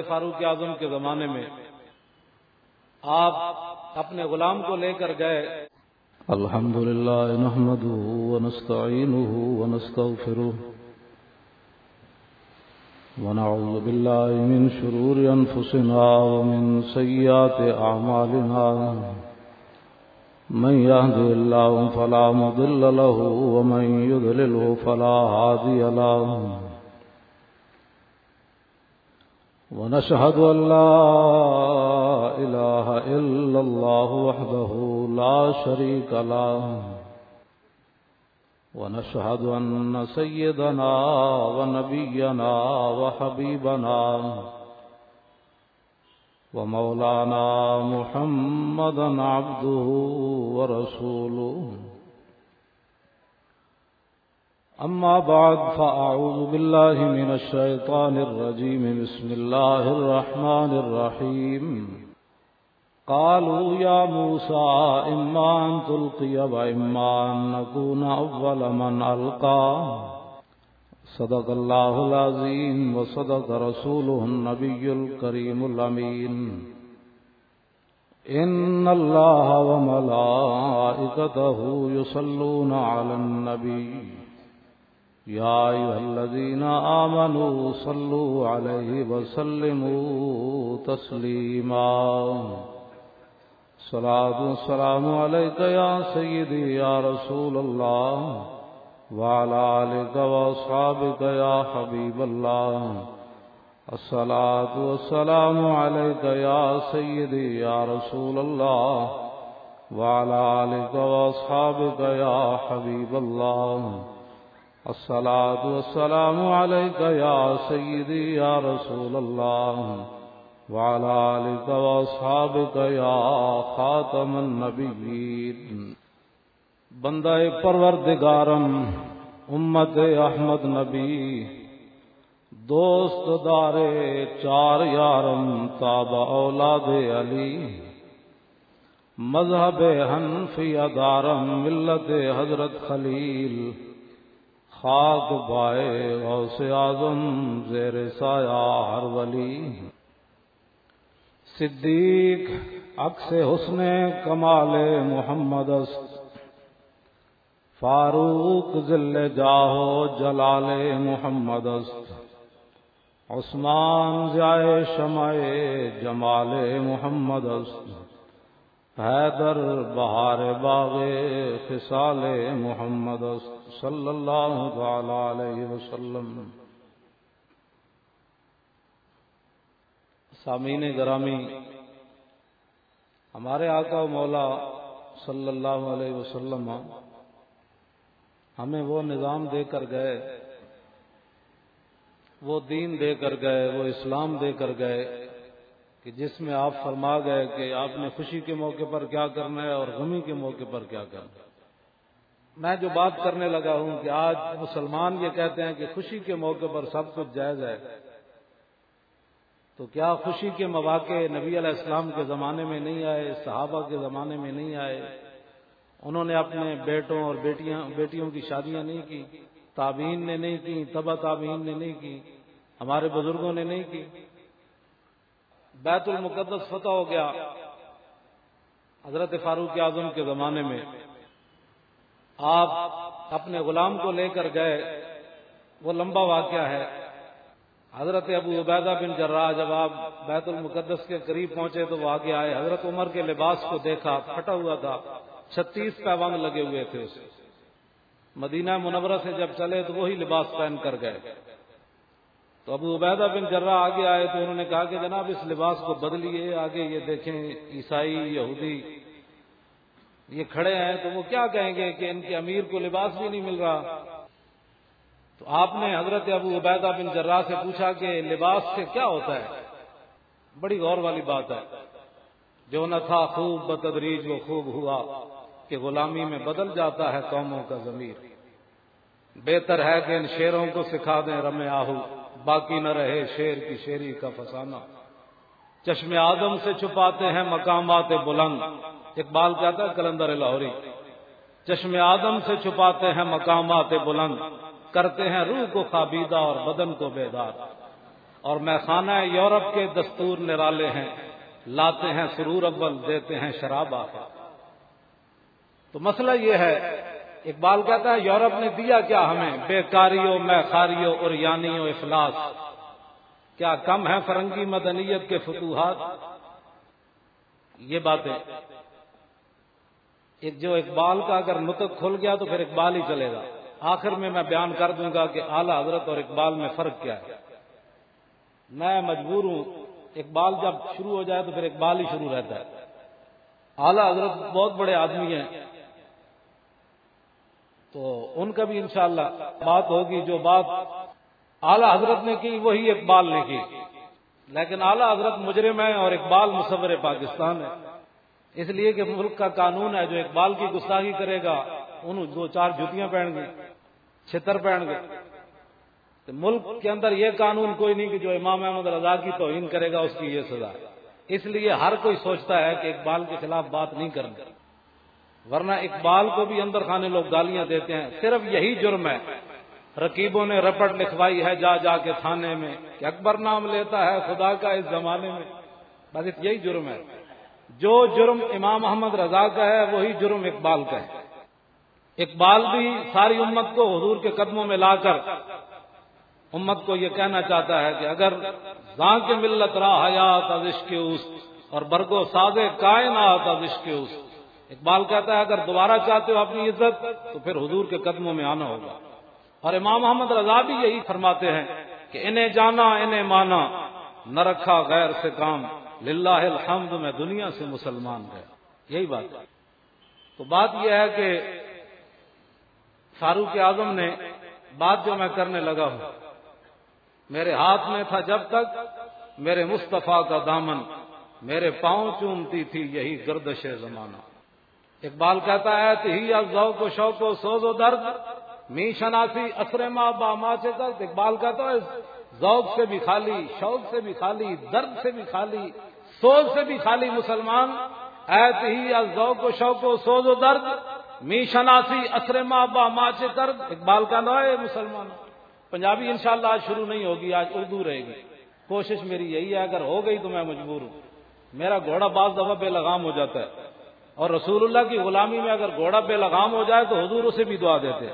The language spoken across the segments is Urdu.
فاروق اعظم کے زمانے میں آپ اپنے غلام کو لے کر گئے۔ الحمد لله نحمده ونستعينه ونستغفره ونعوذ بالله من شرور أنفسنا ومن سيئات أعمالنا من يهدي الله فلا مضل له ومن يضلله فلا هادي له ونشهد أن لا إله إلا الله وحده لا شريك له. ونشهد أن سيدنا ونبينا وحبيبنا ومولانا محمدا عبده ورسوله. أما بعد، فأعوذ بالله من الشيطان الرجيم. بسم الله الرحمن الرحيم. قالوا يا موسى، إما أن تلقي وإما أن نكون أول من ألقى. صدق الله العظيم وصدق رسوله النبي الكريم الأمين. إن الله وملائكته يصلون على النبي. يا أيها الذين آمنوا صلوا عليه وسلموا تسليما. صلاة والسلام عليك يا سيدي يا رسول الله وعلى آلك وأصحابك يا حبيب الله. الصلاة والسلام عليك يا سيدي يا رسول الله وعلى آلك وأصحابك يا حبيب الله. الصلاة والسلام عليك يا سيدي يا رسول الله، وعلى آلك وأصحابك يا خاتم النبيين. بندہ پروردگارم، امت احمد نبی، دوست دار چار یارم تاب اولاد علی، مذہب حنفی ادارم ملت حضرت خلیل خاک بائے غوث اعظم زیر سایہ ہر ولی۔ صدیق عکس حسن کمال محمد فاروق ذل جاہو جلال محمد عثمان جائے شمع جمال محمد حیدر بہار باغ خصال محمد صلی اللہ تعالی علیہ وسلم. سامعین گرامی، ہمارے آقا مولا صلی اللہ علیہ وسلم، ہمیں وہ نظام دے کر گئے، وہ دین دے کر گئے، وہ اسلام دے کر گئے، کہ جس میں آپ فرما گئے کہ آپ نے خوشی کے موقع پر کیا کرنا ہے اور غمی کے موقع پر کیا کرنا ہے۔ میں جو بات کرنے لگا ہوں کہ آج مسلمان یہ کہتے ہیں کہ خوشی کے موقع پر سب کچھ جائز ہے، تو کیا خوشی کے مواقع نبی علیہ السلام کے زمانے میں نہیں آئے، صحابہ کے زمانے میں نہیں آئے؟ انہوں نے اپنے بیٹوں اور بیٹیاں، بیٹیوں کی شادیاں نہیں کی، تابعین نے نہیں کی تبا تابعین نے نہیں کی، ہمارے بزرگوں نے نہیں کی۔ بیت المقدس فتح ہو گیا حضرت فاروق اعظم کے زمانے میں۔ آپ اپنے غلام کو لے کر گئے، وہ لمبا واقعہ ہے۔ حضرت ابو عبیدہ بن جرا جب آپ بیت المقدس کے قریب پہنچے تو وہ آگے آئے۔ حضرت عمر کے لباس کو دیکھا، پھٹا ہوا تھا۔ چھتیس پیوان لگے ہوئے تھے۔ اسے مدینہ منورہ سے جب چلے تو وہی لباس پہن کر گئے۔ تو ابو عبیدہ بن جرا آگے آئے تو انہوں نے کہا کہ جناب اس لباس کو بدلیے، آگے یہ دیکھیں، عیسائی، یہودی۔ یہ کھڑے ہیں تو وہ کیا کہیں گے کہ ان کے امیر کو لباس بھی نہیں مل رہا؟ تو آپ نے حضرت ابو عبیدہ بن جرا سے پوچھا کہ لباس سے کیا ہوتا ہے؟ بڑی غور والی بات ہے۔ جو نہ تھا خوب بتدریج وہ خوب ہوا کہ غلامی میں بدل جاتا ہے قوموں کا ضمیر۔ بہتر ہے کہ ان شیروں کو سکھا دیں رمے آہو، باقی نہ رہے شیر کی شیری کا فسانہ۔ چشم آدم سے چھپاتے ہیں مقامات بلند۔ اقبال کہتا ہے، کلندر لاہوری، چشم آدم سے چھپاتے ہیں مقامات بلند، کرتے ہیں روح کو خابیدہ اور بدن کو بیدار۔ اور میں خانہ یورپ کے دستور نرالے ہیں، لاتے ہیں سرور اول، دیتے ہیں شراب آخر۔ تو مسئلہ یہ ہے، اقبال کہتا ہے، یورپ نے دیا کیا ہمیں؟ بیکاریوں میں خاریوں اور یانیوں افلاس۔ کیا کم ہے فرنگی مدنیت کے فتوحات؟ یہ باتیں۔ ایک جو اقبال کا اگر نطق کھل گیا تو پھر اقبال ہی چلے گا۔ آخر میں میں بیان کر دوں گا کہ اعلی حضرت اور اقبال میں فرق کیا ہے۔ میں مجبور ہوں، اقبال جب شروع ہو جائے تو پھر اقبال ہی شروع رہتا ہے۔ اعلی حضرت بہت بڑے آدمی ہیں۔ تو ان کا بھی انشاءاللہ بات ہوگی۔ جو بات اعلی حضرت نے کی، وہی اقبال نے کی۔ لیکن اعلی حضرت مجرم ہے اور اقبال مصور پاکستان ہے اس لیے کہ ملک کا قانون ہے جو اقبال کی گستاخی کرے گا، ان دو چار جوتیاں پہن گے، چھتر پہن گے۔ تو ملک کے اندر یہ قانون کوئی نہیں کہ جو امام احمد رضا کی توہین کرے گا، اس کی یہ سزا اس لیے ہر کوئی سوچتا ہے کہ اقبال کے خلاف بات نہیں کرنا ورنہ اقبال کو بھی اندر خانے لوگ گالیاں دیتے ہیں۔ صرف یہی جرم ہے۔ رقیبوں نے رپٹ لکھوائی ہے جا جا کے تھانے میں کہ اکبر نام لیتا ہے خدا کا اس زمانے میں۔ بس یہی جرم ہے۔ جو جرم امام محمد رضا کا ہے، وہی جرم اقبال کا ہے۔ اقبال بھی ساری امت کو حضور کے قدموں میں لا کر امت کو یہ کہنا چاہتا ہے کہ اگر زاں کے ملت راہ حیات عشق اس اور برگو سازے کائنات عشق اس اقبال کہتا ہے، اگر دوبارہ چاہتے ہو اپنی عزت، تو پھر حضور کے قدموں میں آنا ہوگا۔ اور امام محمد رضا بھی یہی فرماتے ہیں کہ انہیں جانا، انہیں مانا، نہ رکھا غیر سے کام۔ للہ الحمد میں دنیا سے مسلمان گیا یہی بات ہے۔ تو بات یہ ہے کہ فاروق اعظم نے بات جو میں کرنے لگا ہوں، میرے ہاتھ میں تھا جب تک میرے مصطفیٰ کا دامن میرے پاؤں چومتی تھی، یہی گردش زمانہ۔ اقبال کہتا ہے کہ ہی ذوق و شوق و سوز و درد، می شناسی اثر ماں با ماں سے درد۔ اقبال کہتا ہے، ذوق سے بھی خالی، شوق سے بھی خالی، درد سے بھی خالی سوز سے بھی خالی مسلمان ایت ہی ذوق و شوق و سوز و درد می شناسی اثر ماں با ماں سے درد، اقبال کا نو ہے مسلمان۔ پنجابی انشاءاللہ آج شروع نہیں ہوگی، آج اردو رہے گی۔ کوشش میری یہی ہے، اگر ہو گئی تو میں مجبور ہوں۔ میرا گھوڑا بعض دفعہ بے لگام ہو جاتا ہے۔ اور رسول اللہ کی غلامی میں اگر گھوڑا بے لگام ہو جائے تو حضور اسے بھی دعا دیتے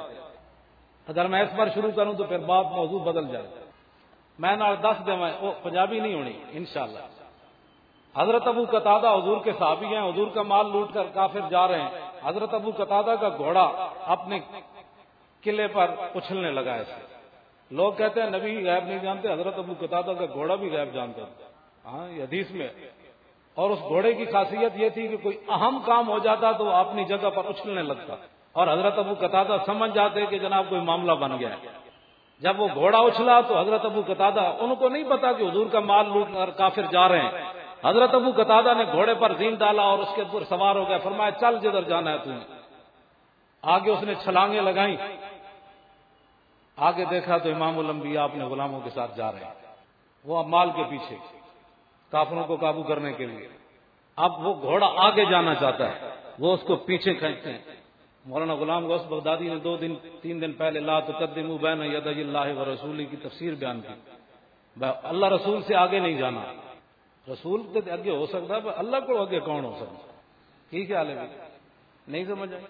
اگر میں اس پر شروع کروں تو پھر بات موضوع بدل جائے۔ میں نہ دس دے میں پنجابی نہیں ہونی، انشاءاللہ۔ حضرت ابو قطع حضور کے صحابی ہیں، حضور کا مال لوٹ کر کافر جا رہے ہیں۔ حضرت ابو قطع کا گھوڑا اپنے قلعے پر اچھلنے لگا ایسے لوگ کہتے ہیں، نبی غیب نہیں جانتے، حضرت ابو قطع کا گھوڑا بھی غیب جانتا ہاں یہ حدیث میں اور اس گھوڑے کی خاصیت یہ تھی کہ کوئی اہم کام ہو جاتا تو اپنی جگہ پر اچھلنے لگتا۔ اور حضرت ابو قطع سمجھ جاتے کہ جناب کوئی معاملہ بن گیا ہے۔ جب وہ گھوڑا اچھلا تو حضرت ابو قطع ان کو نہیں پتا کہ حضور کا مال لوٹ کر کافر جا رہے ہیں۔ حضرت ابو قطع نے گھوڑے پر زین ڈالا اور اس کے اوپر سوار ہو گیا، فرمایا، چل جدھر جانا ہے تمہیں آگے اس نے چھلانگیں لگائیں۔ آگے دیکھا تو امام الانبیاء اپنے غلاموں کے ساتھ جا رہے ہیں۔ وہ مال کے پیچھے، کافروں کو قابو کرنے کے لیے۔ اب وہ گھوڑا آگے جانا چاہتا ہے، وہ اس کو پیچھے کھینچتے ہیں۔ مولانا غلام غوث بغدادی نے دو دن، تین دن پہلے لا تقدم بین ید اللہ و رسولی کی تفسیر بیان کی۔ اللہ رسول سے آگے نہیں جانا۔ رسول کے اگے ہو سکتا ہے اللہ کو اگے کون ہو سکتا ٹھیک ہے نہیں سمجھ آئی؟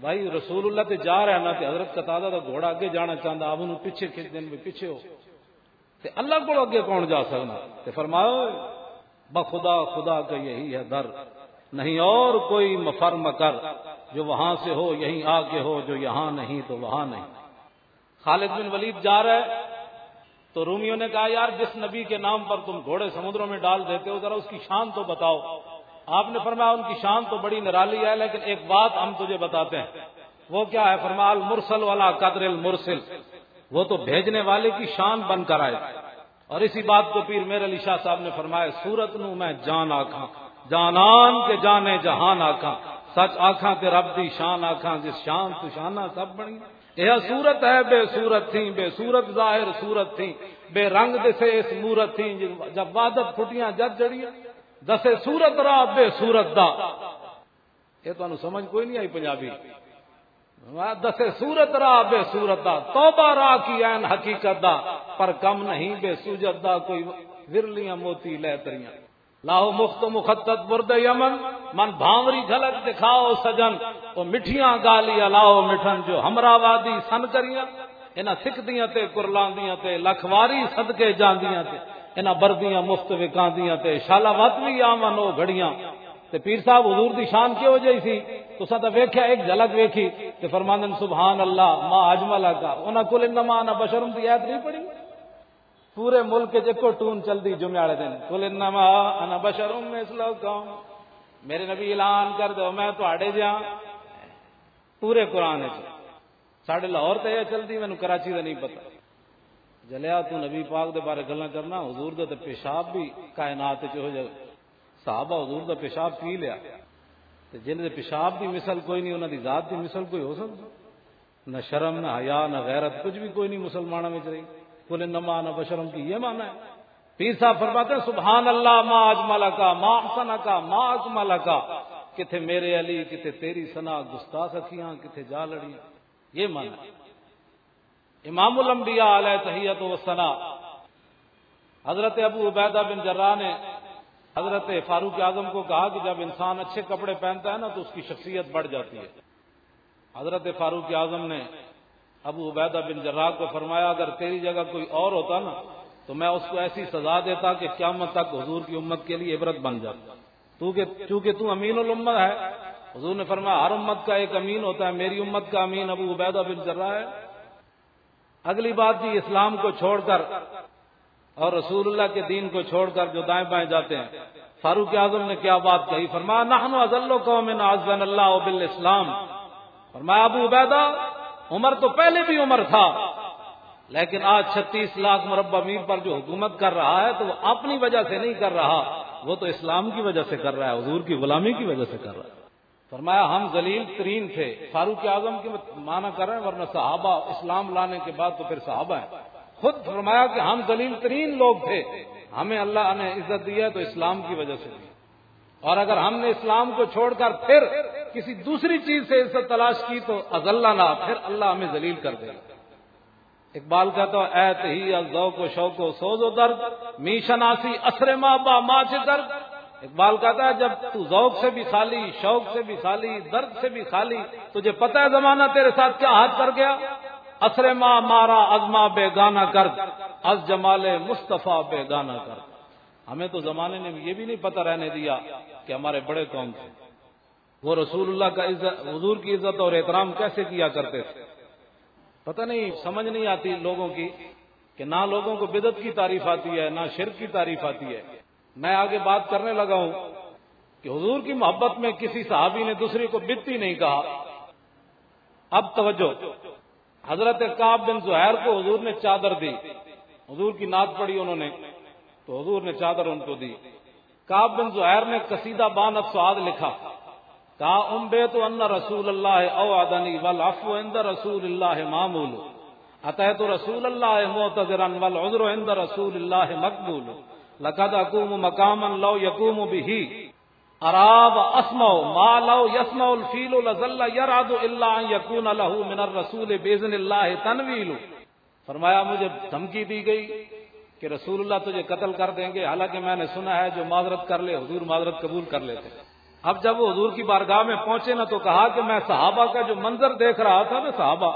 بھائی، رسول اللہ تے جا رہا نا تے حضرت قطع کا گھوڑا اگے جانا چاہتا آپ انہوں پیچھے کھینچ دین پیچھے ہو۔ تے اللہ کو اگے کون جا سکنا؟ تے فرماؤ بخدا خدا کا یہی ہے در۔ نہیں اور کوئی مفر مکر جو وہاں سے ہو، یہیں آ کے ہو، جو یہاں نہیں تو وہاں نہیں۔ خالد بن ولید جا رہا ہے تو رومیوں نے کہا، یار، جس نبی کے نام پر تم گھوڑے سمندروں میں ڈال دیتے ہو، ذرا اس کی شان تو بتاؤ. آپ نے فرمایا، ان کی شان تو بڑی نرالی ہے، لیکن ایک بات ہم تجھے بتاتے ہیں. وہ کیا ہے؟ فرمایا، المرسل والا قدر المرسل. وہ تو بھیجنے والے کی شان بن کر آئے۔ اور اسی بات کو پیر میرے علی شاہ صاحب نے فرمایا، سورت نو میں جان آخا جانان کے جانے جہان آخا سچ آخا کے رب دی شان آخا جس شان تو شانہ سب بنی یہ صورت ہے بے صورت تھی، بے صورت ظاہر صورت تھی، بے رنگ دسے اس مورت تھی، جب وادت پھٹیاں جد جڑی دسے صورت را، بے صورت دا۔ یہ تو سمجھ کوئی نہیں آئی پنجابی۔ دس سورت را، بے سورت دا۔ توبہ را کی این حقیقت دا، پر کم نہیں، بے سوجت دا کوئی ورلیاں موتی لہتریاں لاہو مخت مخطط برد یمن، من بھاوری جھلک دکھاؤ سجن وہ مٹھیاں گالیاں لاؤ مٹھن جو ہمراہ وادی سن کریاں، انہاں سکھ دیاں تے، کرلاندیاں تے، لکھواری صدقے جاندیاں تے، انہاں بردیاں مفت وکاندیاں تے شالا وت بھی آون او گھڑیاں۔ تے پیر صاحب حضور دی شان کی وجہ سی؟ تو سا ویکھیا ایک جھلک ویکھی تے فرماندن سبحان اللہ، ما اجمل کا انہاں کل انما انا بشرم دی ایت نہیں پڑھی۔ پورے ملک جکو ٹون چل دی جمعے والے دن۔ کل انما انا بشرم مثلکم میرے نبی اعلان کر دو، میں تواڈے جا پورے قرآن ساڈے لاہور تے یہ چلدی، مینوں کراچی دا نہیں پتہ۔ جلیا تو نبی پاک دے بارے گلاں کرنا، حضور دے تے پیشاب بھی کائنات وچ ہو جائے۔ صحابہ حضور دا پیشاب پی لیا۔ جن دے پیشاب کی مثل کوئی نہیں انہوں دی ذات کی مثل کوئی ہو سکتی نہ شرم، نہ حیا، نہ غیرت، کچھ بھی کوئی نہیں مسلمانوں میں رہی۔ بولے نما بشرم کی یہ مانا ہے۔ پیر صاحب فرماتے ہیں، سبحان اللہ، ما اجمل کا، ما احسن کا، ما اکمل کا۔ کتھے میرے علی، کتھے تیری سنا گستا سکیاں کتھے جا لڑیاں یہ مانا امام الانبیاء علیہ تحیت و سنا حضرت ابو عبیدہ بن جرہ نے حضرت فاروق اعظم کو کہا کہ جب انسان اچھے کپڑے پہنتا ہے نا، تو اس کی شخصیت بڑھ جاتی ہے۔ حضرت فاروق اعظم نے ابو عبیدہ بن جراح کو فرمایا، اگر تیری جگہ کوئی اور ہوتا نا، تو میں اس کو ایسی سزا دیتا کہ قیامت تک حضور کی امت کے لیے عبرت بن جاتا۔ چونکہ تو امین الامت ہے، حضور نے فرمایا، ہر امت کا ایک امین ہوتا ہے، میری امت کا امین ابو عبیدہ بن جراح ہے۔ اگلی بات جی اسلام کو چھوڑ کر اور رسول اللہ کے دین کو چھوڑ کر جو دائیں بائیں جاتے ہیں، فاروق اعظم نے کیا بات کہی؟ فرمایا، نحن ازل قوم عزن اللہ بالاسلام۔ فرمایا، ابو عبیدہ عمر تو پہلے بھی عمر تھا، لیکن آج چھتیس لاکھ مربع میل پر جو حکومت کر رہا ہے تو وہ اپنی وجہ سے نہیں کر رہا، وہ تو اسلام کی وجہ سے کر رہا ہے، حضور کی غلامی کی وجہ سے کر رہا ہے۔ فرمایا، ہم ذلیل ترین تھے، فاروق اعظم کی معنی کر رہے ہیں ورنہ صحابہ اسلام لانے کے بعد تو پھر صحابہ ہیں۔ خود فرمایا کہ ہم دلیل ترین لوگ تھے، ہمیں اللہ نے عزت دیا تو اسلام کی وجہ سے۔ دی اور اگر ہم نے اسلام کو چھوڑ کر پھر کسی دوسری چیز سے عزت تلاش کی تو از نہ پھر اللہ ہمیں ذلیل کر دے اقبال کہتا ہوں ایت ہی ذوق و شوق و سوز و درد می شناسی اثر ماں با ماں سے درد۔ اقبال کہتا ہے، جب تو ذوق سے بھی خالی، شوق سے بھی خالی، درد سے بھی خالی، تجھے پتہ ہے زمانہ تیرے ساتھ کیا ہاتھ کر گیا؟ اثر ماں مارا ازما بے گانا کر از جمال مصطفیٰ بے گانا کر ہمیں تو زمانے نے یہ بھی نہیں پتہ رہنے دیا کہ ہمارے بڑے قوم تھے۔ وہ رسول اللہ کا عزت حضور کی عزت اور احترام کیسے کیا کرتے تھے؟ پتہ نہیں، سمجھ نہیں آتی لوگوں کی کہ نہ لوگوں کو بدت کی تعریف آتی ہے، نہ شرک کی تعریف آتی ہے۔ میں آگے بات کرنے لگا ہوں کہ حضور کی محبت میں کسی صحابی نے دوسری کو بتی نہیں کہا۔ اب توجہ، حضرت کاب بن زہیر کو حضور نے چادر دی۔ حضور کی نعت پڑی انہوں نے، تو حضور نے چادر ان کو دی۔ کاب بن زہیر نے کسیدہ بان افساد لکھا۔ کہا ام بے تو ان رسول اللہ او ادنی والعفو عند رسول اللہ معمول. اتحت رسول اللہ معتذرا والعذر عند رسول اللہ مقبول. لقد اقوم مقاما لو يقوم به اراب اسمو ما لو یسمو الفیل لزل یراد الا ان یکون له من الرسول باذن اللہ تنویل. فرمایا مجھے دھمکی دی گئی کہ رسول اللہ تجھے قتل کر دیں گے. حالانکہ میں نے سنا ہے جو معذرت کر لے، حضور معذرت قبول کر لیتے اب جب وہ حضور کی بارگاہ میں پہنچے نا تو کہا کہ میں صحابہ کا جو منظر دیکھ رہا تھا نا صحابہ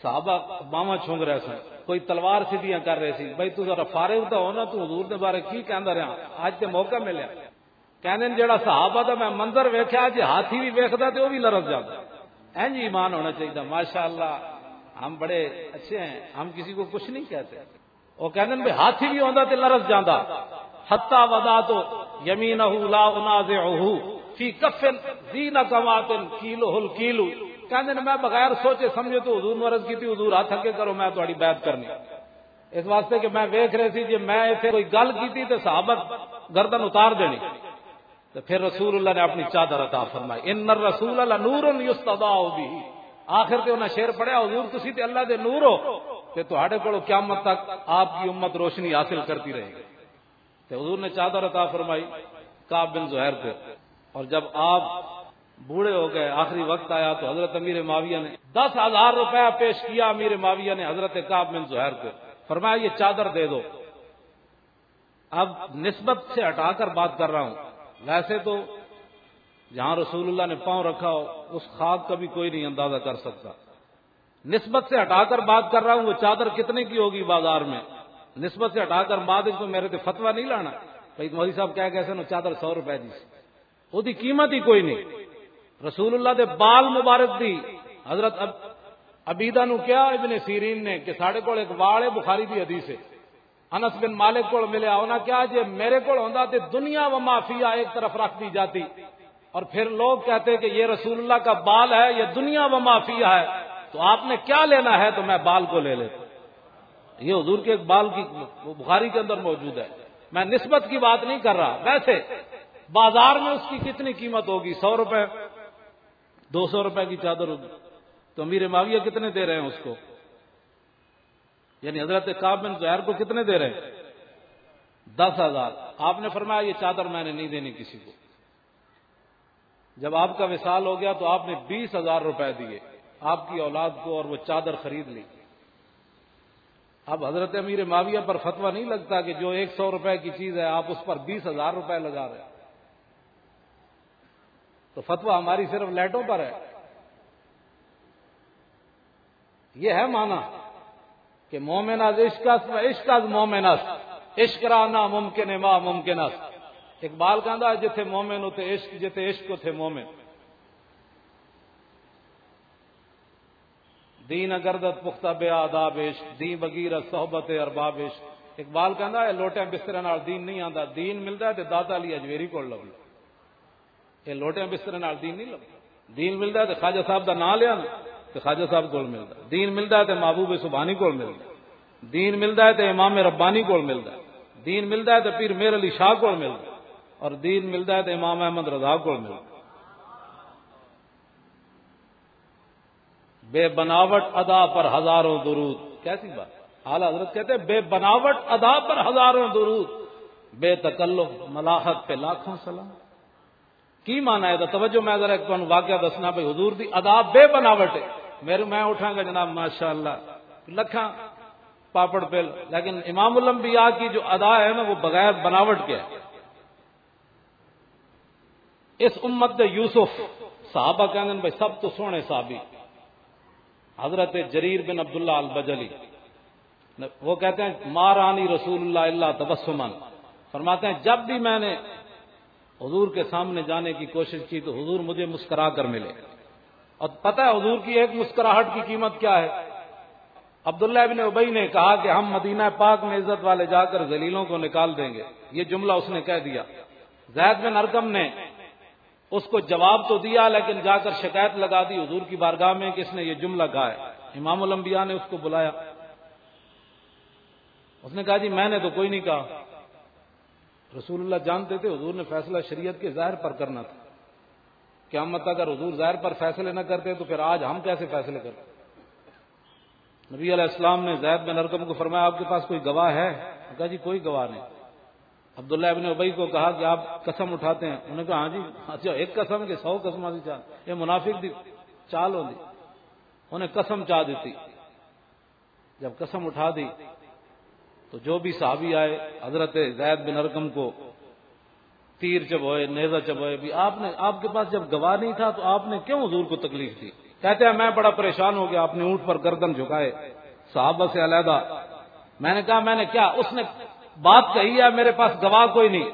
صحابہ ماما چھونگ رہے سن، کوئی تلوار سیدیاں کر رہے سی، بھائی تو ذرا فارغ تو ہونا تو حضور دے بارے کی کہندا رہا؟ آج تے موقع ملیا۔ کہنے جڑا صحابہ دا میں منظر ویکھیا جی ہاتھی بھی ویکھدا تے وہ بھی لرز جاتا این جی ایمان ہونا چاہیے ماشاء اللہ ہم بڑے اچھے ہیں، ہم کسی کو کچھ نہیں کہتے۔ وہ کہنے بھائی ہاتھی بھی ہوندا تے لرز جاندا حتا ودا تو یمینہ لا انازعہ فی کفن زین کماتن کیلو ہل کیلو کہنے میں بغیر سوچے سمجھے تو حضور مرض کی تھی، حضور ہاتھ اگے کرو، میں تہاڈی بیعت کرنی اس واسطے کہ میں ویکھ رہی سی جی میں ایتھے کوئی گل کیتی تے صحابہ گردن اتار دینی۔ تو پھر رسول اللہ نے اپنی چادر عطا فرمائی۔ ان رسول اللہ نور یستدا بھی آخر تے انہیں شیر پڑیا حضور تسی تے اللہ دے نور ہو، تے تہاڈے کولو قیامت تک آپ کی امت روشنی حاصل کرتی رہے گی۔ تے حضور نے چادر عطا فرمائی کعب بن زہیر کو اور جب آپ بوڑھے ہو گئے، آخری وقت آیا تو حضرت امیر معاویہ نے دس ہزار روپیہ پیش کیا امیر معاویہ نے حضرت کاب بن زہر کو فرمایا، یہ چادر دے دو۔ اب نسبت سے ہٹا کر بات کر رہا ہوں۔ ویسے تو جہاں رسول اللہ نے پاؤں رکھا ہو، اس خاک کا بھی کوئی نہیں اندازہ کر سکتا۔ نسبت سے ہٹا کر بات کر رہا ہوں، وہ چادر کتنے کی ہوگی بازار میں؟ نسبت سے ہٹا کر بعد تو میرے تو فتوا نہیں لانا۔ بھائی مودی صاحب کیا کیسے نا چادر سو روپئے دی وہ قیمت ہی کوئی نہیں۔ رسول اللہ دے بال مبارک دی۔ حضرت ابیدا نو کیا ابن سیرین نے کہ ساڑھے کو ایک واڑ بخاری دی حدیث ہے۔ انس بن مالک کو ملیا۔ انہیں کیا جی میرے کو ہوں تو دنیا و مافیا ایک طرف رکھ دی جاتی۔ اور پھر لوگ کہتے کہ یہ رسول اللہ کا بال ہے، یہ دنیا و مافیا ہے۔ تو آپ نے کیا لینا ہے تو میں بال کو لے لیتا۔ یہ حضور کے ایک بال کی بخاری کے اندر موجود ہے۔ میں نسبت کی بات نہیں کر رہا۔ ویسے بازار میں اس کی کتنی قیمت ہوگی؟ سو روپے۔ دو سو روپے کی چادر ہوگی۔ تو امیر معاویہ کتنے دے رہے ہیں اس کو؟ یعنی حضرت کاب بن زہر کو کتنے دے رہے ہیں؟ دس ہزار۔ آپ نے فرمایا یہ چادر میں نے نہیں دینی کسی کو۔ جب آپ کا وصال ہو گیا تو آپ نے بیس ہزار روپے دیے۔ آپ کی اولاد کو اور وہ چادر خرید لی۔ اب حضرت امیر معاویہ پر فتوا نہیں لگتا کہ جو ایک سو روپے کی چیز ہے آپ اس پر بیس ہزار روپے لگا رہے ہیں۔ تو فتوا ہماری صرف لائٹوں پر ہے۔ یہ ہے مانا کہ مومن عشق عشق مومن عشق رانا ممکن ماں ممکن اقبال کہا جتھے مومن ہوتے، عشق جتھے عشق تھے مومن۔ دین اگردت پختہ بے آداب عشق دین بغیر صحبت ارباب عشق اقبال کہہ لوٹے بستر دین نہیں آتا دین ملتا ہے تو داتا علی اجویری کو لو یہ لوٹے بستر دین نہیں لگتا دین ملتا ہے تو خواجہ صاحب کا نام لیا نا تو خواجہ صاحب کو ملتا دین ملتا ہے تو محبوب سبحانی کو ملتا دین ملتا ہے تو امام ربانی کو ملتا دین ملتا ہے تو پیر میر علی شاہ کو ملتا اور دین ملتا ہے تو امام احمد رضا کو ملتا بے بناوٹ ادا پر ہزاروں درود. کیسی بات؟ اعلی حضرت کہتے ہیں، بے بناوٹ ادا پر ہزاروں درود. بے تکلف، ملاحت پہ لاکھوں سلام. کی مانا ہے؟ توجہ میں ذرا ایک واقعہ دسنا بھائی، حضور دی ادا بے بناوٹ ہے. میرے، میں اٹھا گا جناب ماشاء اللہ لکھا پاپڑ پل لیکن امام الانبیاء کی جو ادا ہے نا، وہ بغیر بناوٹ کے ہے. اس امت یوسف، صحابہ کہنے بھائی، سب تو سونے صحابی. حضرت جریر بن عبداللہ البجلی۔ وہ کہتے ہیں مارانی رسول اللہ اللہ تبسمن فرماتے ہیں، جب بھی میں نے حضور کے سامنے جانے کی کوشش کی تو حضور مجھے مسکرا کر ملے۔ اور پتہ ہے حضور کی ایک مسکراہٹ کی قیمت کیا ہے؟ عبداللہ ابن ابئی نے کہا کہ ہم مدینہ پاک میں عزت والے جا کر زلیلوں کو نکال دیں گے۔ یہ جملہ اس نے کہہ دیا۔ زید بن ارکم نے اس کو جواب تو دیا لیکن جا کر شکایت لگا دی حضور کی بارگاہ میں کہ اس نے یہ جملہ کہا ہے۔ امام الانبیاء نے اس کو بلایا۔ اس نے کہا جی میں نے تو کوئی نہیں کہا۔ رسول اللہ جانتے تھے حضور نے فیصلہ شریعت کے ظاہر پر کرنا تھا۔ کیا مت اگر حضور ظاہر پر فیصلے نہ کرتے تو پھر آج ہم کیسے فیصلے کرتے نبی علیہ السلام نے زید بن ارکم کو فرمایا، آپ کے پاس کوئی گواہ ہے؟ کہا جی کوئی گواہ نہیں۔ عبداللہ ابن ابئی کو کہا کہ آپ قسم اٹھاتے ہیں۔ انہوں نے کہا ہاں جی اچھا ایک قسم کہ سو قسم آدھی چال یہ منافق دی، چال ہو دی انہیں قسم چاہ دیتی۔ جب قسم اٹھا دی، تو جو بھی صحابی آئے، حضرت زید بن ارکم کو، تیر چبوئے نیزا چبوئے بھی آپ نے، آپ کے پاس جب گواہ نہیں تھا، تو آپ نے کیوں حضور کو تکلیف دی؟ کہتے ہیں، میں بڑا پریشان ہو گیا اپنے اونٹ پر گردن جھکائے۔ صحابہ سے علیحدہ، میں نے کہا، میں نے کیا؟ اس نے بات کہی ہے، میرے پاس گواہ کوئی نہیں۔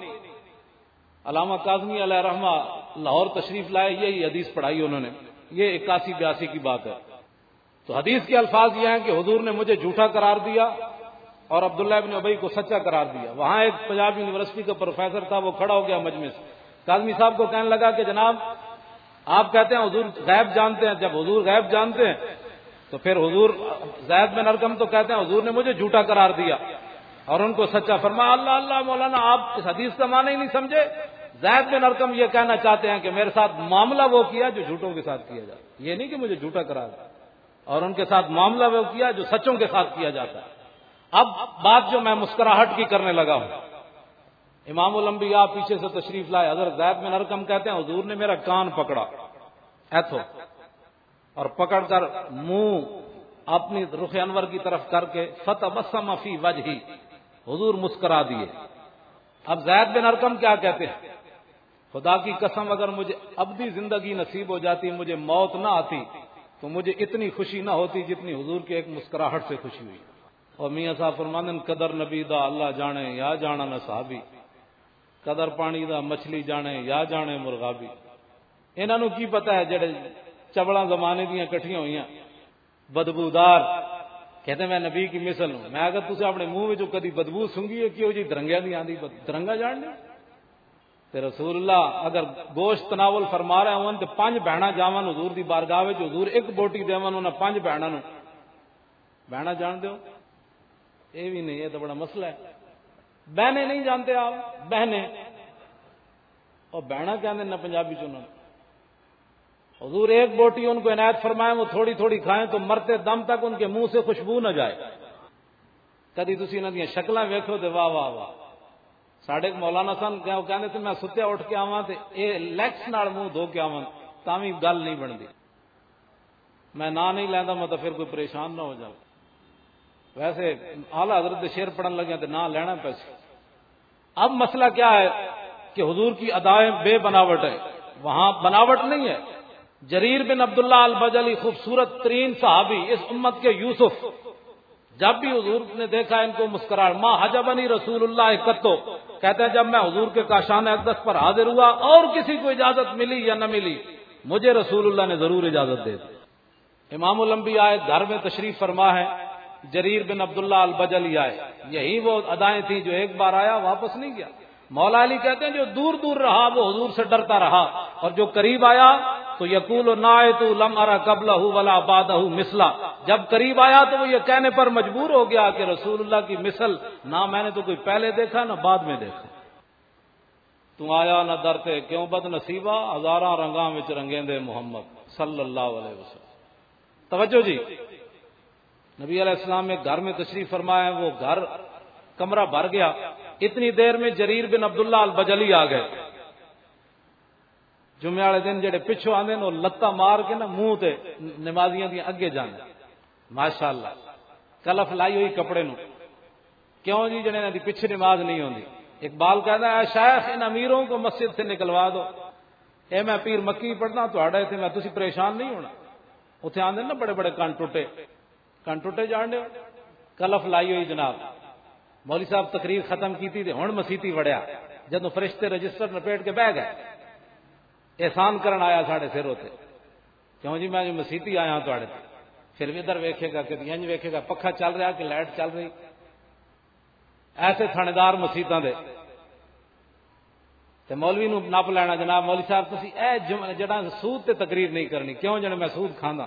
علامہ کاظمی علیہ رحمہ لاہور تشریف لائے، یہی حدیث پڑھائی انہوں نے۔ یہ اکاسی بیاسی کی بات ہے۔ تو حدیث کے الفاظ یہ ہیں کہ حضور نے مجھے جھوٹا قرار دیا اور عبداللہ ابن ابئی کو سچا قرار دیا۔ وہاں ایک پنجاب یونیورسٹی کا پروفیسر تھا، وہ کھڑا ہو گیا مجمع سے۔ کاظمی صاحب کو کہنے لگا کہ جناب، آپ کہتے ہیں حضور غیب جانتے ہیں۔ جب حضور غیب جانتے ہیں، تو پھر حضور زید بن ارکم تو کہتے ہیں حضور نے مجھے جھوٹا قرار دیا۔ اور ان کو سچا فرما اللہ اللہ، مولانا، آپ اس حدیث کا معنی ہی نہیں سمجھے۔ زید بن ارکم یہ کہنا چاہتے ہیں کہ میرے ساتھ معاملہ وہ کیا جو جھوٹوں کے ساتھ کیا جاتا یہ نہیں کہ مجھے جھوٹا کرا دیا اور ان کے ساتھ معاملہ وہ کیا جو سچوں کے ساتھ کیا جاتا ہے۔ اب بات جو میں مسکراہٹ کی کرنے لگا ہوں۔ امام الانبیاء پیچھے سے تشریف لائے۔ حضرت زید بن ارکم کہتے ہیں، حضور نے میرا کان پکڑا۔ ایتھو۔ اور پکڑ کر منہ اپنی رخ انور کی طرف کر کے فتح بسم فی وجہ حضور مسکرا دیے۔ اب زید بن ارکم کیا کہتے ہیں؟ خدا کی قسم اگر مجھے اب بھی زندگی نصیب ہو جاتی، مجھے موت نہ آتی، تو مجھے اتنی خوشی نہ ہوتی جتنی حضور کے ایک مسکراہٹ سے خوشی ہوئی۔ اور میاں صاحب فرماندن قدر نبی دا اللہ جانے، یا جانا نہ صحابی۔ قدر پانی دا مچھلی جانے، یا جانے مرغابی۔ انہوں کی پتا ہے، جڑے چبڑا زمانے دیا کٹیاں ہوئی بدبودار کہتے میں نبی کی مثل ہوں. میں اگر تصے اپنے منہ میں کدی بدبو سنگی ہے کہ جی؟ درنگیا دی آدھی درنگا جان لیا تے رسول اللہ اگر گوشت تناول فرما رہے ہوں تو پانچ بہنا جاون حضور دی بارگاہ حضور ایک بوٹی دیون انہیں پانچ بہنا نو بہنا جان دو یہ بھی نہیں یہ تو بڑا مسئلہ ہے۔ بہنے نہیں جانتے آپ بہنے اور بہنا کہتے ہیں نہ پنجابی چنوں حضور ایک بوٹی ان کو عنایت فرمائے وہ تھوڑی تھوڑی کھائیں تو مرتے دم تک ان کے منہ سے خوشبو نہ جائے۔ کدی تھی انہوں دیا شکل ویکو تو واہ واہ واہ۔ سڈے مولانا سن کہتے تھے، میں ستیا اٹھ کے آوا تو یہ لیکس نال منہ دھو کے آوا تھی گل نہیں بنتی میں نہ نہیں لینا میں تو پھر کوئی پریشان نہ ہو جاؤ ویسے آلہ حضرت شیر پڑھن لگے تو نہ لینا پیسے اب مسئلہ کیا ہے کہ حضور کی ادائیں بے بناوٹ ہے۔ وہاں بناوٹ نہیں ہے۔ جریر بن عبداللہ البجلی، خوبصورت ترین صحابی، اس امت کے یوسف۔ جب بھی حضور نے دیکھا ان کو مسکرا، ماں حجبنی رسول اللہ کتو کہتے ہیں جب میں حضور کے کاشان اقدس پر حاضر ہوا اور کسی کو اجازت ملی یا نہ ملی، مجھے رسول اللہ نے ضرور اجازت دے دی۔ امام الانبیاء آئے گھر میں تشریف فرما ہے، جریر بن عبداللہ البجلی آئے۔ یہی وہ ادائیں تھیں جو ایک بار آیا، واپس نہیں گیا۔ مولا علی کہتے ہیں، جو دور دور رہا، وہ حضور سے ڈرتا رہا اور جو قریب آیا تو یقول و نائے تو لم ارا قبل ولا باد مسلا جب قریب آیا تو وہ یہ کہنے پر مجبور ہو گیا کہ رسول اللہ کی مثل نہ میں نے تو کوئی پہلے دیکھا نہ بعد میں دیکھا۔ تم آیا نہ ڈرتے کیوں بد نصیبہ؟ ہزارہ رنگا رنگیں دے محمد صلی اللہ علیہ وسلم۔ توجہ جی۔ نبی علیہ السلام میں گھر میں تشریف فرمایا وہ گھر کمرہ بھر گیا۔ اتنی دیر میں جریر بن عبداللہ البجلی آ گئے۔ جمعے والے دن جڑے پچھو آدھے وہ لتا مار کے نا منہ تے نمازیاں دیا اگے جانے ماشاء اللہ کلف لائی ہوئی کپڑے نو۔ کیوں جی جڑے دی پیچھے نماز نہیں ہوتی اقبال کہتا ہے، شیخ ان امیروں کو مسجد سے نکلوا دو۔ اے میں پیر مکی پڑھنا تھوڑے تھے میں تھی پریشان نہیں ہونا۔ اتنے آدھے نا بڑے بڑے کن ٹوٹے۔ کن ٹوٹے جان دے۔ کلف لائی ہوئی جناب۔ مولوی صاحب تقریر ختم کی تھی ہوں مسیتی وڑیا۔ جدو فرشتے رجسٹر نپیٹ کے بہ گئے۔ احسان کرن آیا ساڑھے سر ہوتے کیوں جی؟ میں جو مسیتی آیا ہوں تے۔ پھر بھی ادھر ویکھے گا کہ انج جی ویکھے گا، پکھا چل رہا کہ لائٹ چل رہی۔ ایسے تھاندار مسیطا دے۔ تے مولوی نو نپ لینا جناب، مولوی صاحب تھی اے جڑا سود تے تقریر نہیں کرنی۔ کیوں جنے میں سود کھانا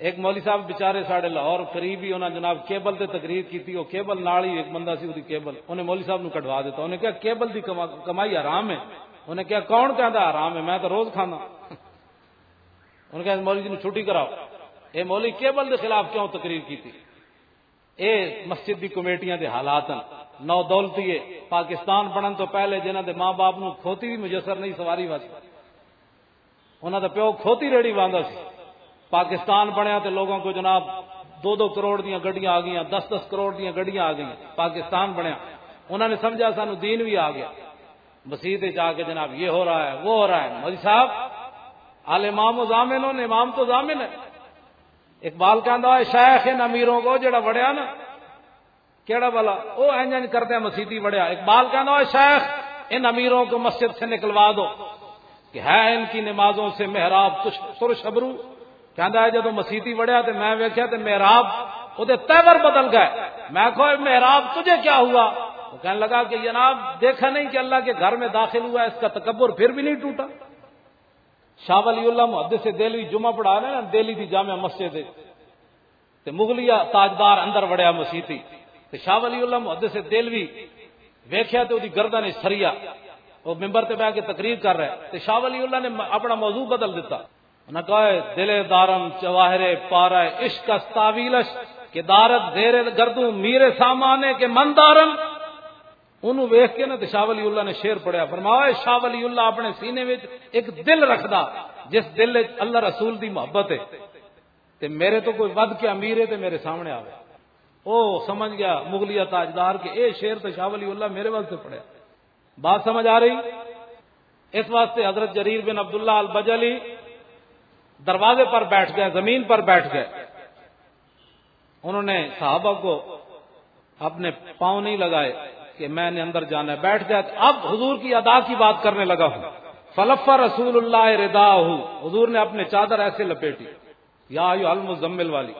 ایک مولی صاحب بچارے ساڑے لاہور قریب ہی انہوں جناب کیبل تے تقریر کی تھی وہ کیبل نال ہی ایک بندہ سی وہ کیبل انہیں مولی صاحب نو کٹوا دیتا۔ انہیں کیا کیبل دی کمائی حرام ہے۔ انہیں کیا کون کہتا حرام ہے، میں تو روز کھانا۔ انہیں کہا مولی جی نے چھٹی کراؤ۔ اے مولی کیبل دے خلاف کیوں تقریر کی تھی؟ اے مسجد دی کمیٹیاں دے حالات نو دولتی ہے۔ پاکستان بنن تو پہلے جنہ دے ماں باپ نو کھوتی بھی مجسر نہیں، سواری واسطے۔ انہوں دا پیو کھوتی ریڑی باندھا سی۔ پاکستان بنیا تو لوگوں کو جناب دو دو کروڑ دیا گڈیاں آ گئی دس دس کروڑ دیا گڈیاں آ گئی پاکستان بنیا۔ انہوں نے سمجھا سانو دین بھی آ گیا۔ مسیح جا کے جناب یہ ہو رہا ہے، وہ ہو رہا ہے۔ مودی صاحب، آل امام و زامن امام تو زامن ہے۔ اقبال کہ شیخ ان امیروں کو جڑا بڑیا نا، کیڑا بلا وہ این کرتے ہیں مسیحی بڑھیا اقبال کہ شیخ ان امیروں کو مسجد سے نکلوا دو، کہ ہے ان کی نمازوں سے محراب شبرو کہہ جدو مسیتی وڑیا تو میں ویکیا تو محراب وہ تیور بدل گئے۔ میں کہ محراب تجھے کیا ہوا؟ وہ کہنے لگا کہ جناب دیکھا نہیں کہ اللہ کے گھر میں داخل ہوا اس کا تکبر پھر بھی نہیں ٹوٹا۔ شاہ ولی اللہ محدث سے دہلی جمعہ پڑھا رہے نا دہلی کی جامع مسجد۔ مغلیہ تاجدار اندر وڑیا مسیتی تو شاہ ولی اللہ محدث سے دلوی ویخیا تو گردن سریا۔ وہ ممبر تے بہ کے تقریر کر رہے تو شاہ ولی اللہ نے اپنا موضوع بدل دیتا۔ دل دارم چواہرے پارا عشق تعویلش کہ دارت زیر گردوں میرے سامانے کے من دارم۔ انہوں ویخ کے نا تو شاہ ولی اللہ نے شیر پڑیا فرمایا شاہ ولی اللہ اپنے سینے میں ایک دل رکھدا، جس دل اللہ رسول دی محبت ہے۔ تے میرے تو کوئی ود کے امیر ہے تے میرے سامنے آوے۔ او سمجھ گیا مغلیہ تاجدار کے اے شیر تو شاہ ولی اللہ میرے واسطے پڑیا بات سمجھ آ رہی؟ اس واسطے حضرت جریر بن عبداللہ البجلی دروازے پر بیٹھ گئے، زمین پر بیٹھ گئے۔ انہوں نے صحابہ کو اپنے پاؤں نہیں لگائے۔ کہ میں نے اندر جانا ہے۔ بیٹھ گیا اب حضور کی ادا کی بات کرنے لگا ہوں۔ فلفا رسول اللہ ردا ہوں حضور نے اپنے چادر ایسے لپیٹی۔ یا یو المزمل والی۔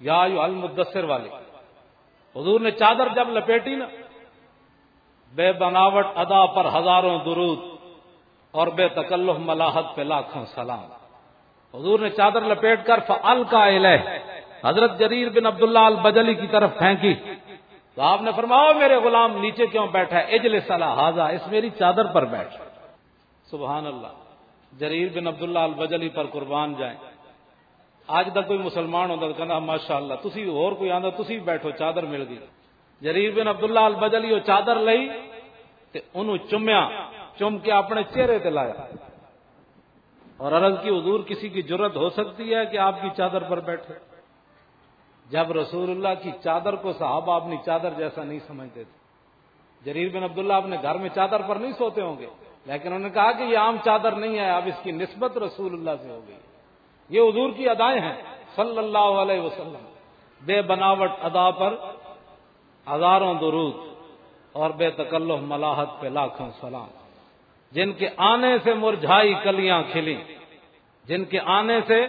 یا یو المدثر والی۔ حضور نے چادر جب لپیٹی نا، بے بناوٹ ادا پر ہزاروں درود اور بے تکلف ملاحت پہ لاکھوں سلام۔ حضور نے چادر لپیٹ کر فعل کا حضرت جریر بن عبداللہ البجلی کی طرف پھینکی۔ تو آپ نے فرماؤ میرے غلام، نیچے کیوں بیٹھا ہے؟ اجل صلاح اس میری چادر پر بیٹھ۔ سبحان اللہ جریر بن عبداللہ البجلی پر قربان جائیں۔ آج تک کوئی مسلمان ہوتا کہنا ہاں، ماشاء اللہ تھی اور کوئی آدھا تھی بیٹھو، چادر مل گئی۔ جریر بن عبداللہ البجلی وہ چادر لئی تے انہوں چمیا، چم کے اپنے چہرے تے لایا۔ اور عرض کی حضور، کسی کی ضرورت ہو سکتی ہے کہ آپ کی چادر پر بیٹھے؟ جب رسول اللہ کی چادر کو صحابہ اپنی چادر جیسا نہیں سمجھتے تھے۔ جریر بن عبداللہ اپنے گھر میں چادر پر نہیں سوتے ہوں گے، لیکن انہوں نے کہا کہ یہ عام چادر نہیں ہے، اب اس کی نسبت رسول اللہ سے ہو گئی۔ یہ حضور کی ادائیں ہیں، صلی اللہ علیہ وسلم۔ بے بناوٹ ادا پر ہزاروں درود اور بے تکلف ملاحت پہ لاکھوں سلام۔ جن کے آنے سے مرجھائی کلیاں کھلی جن کے آنے سے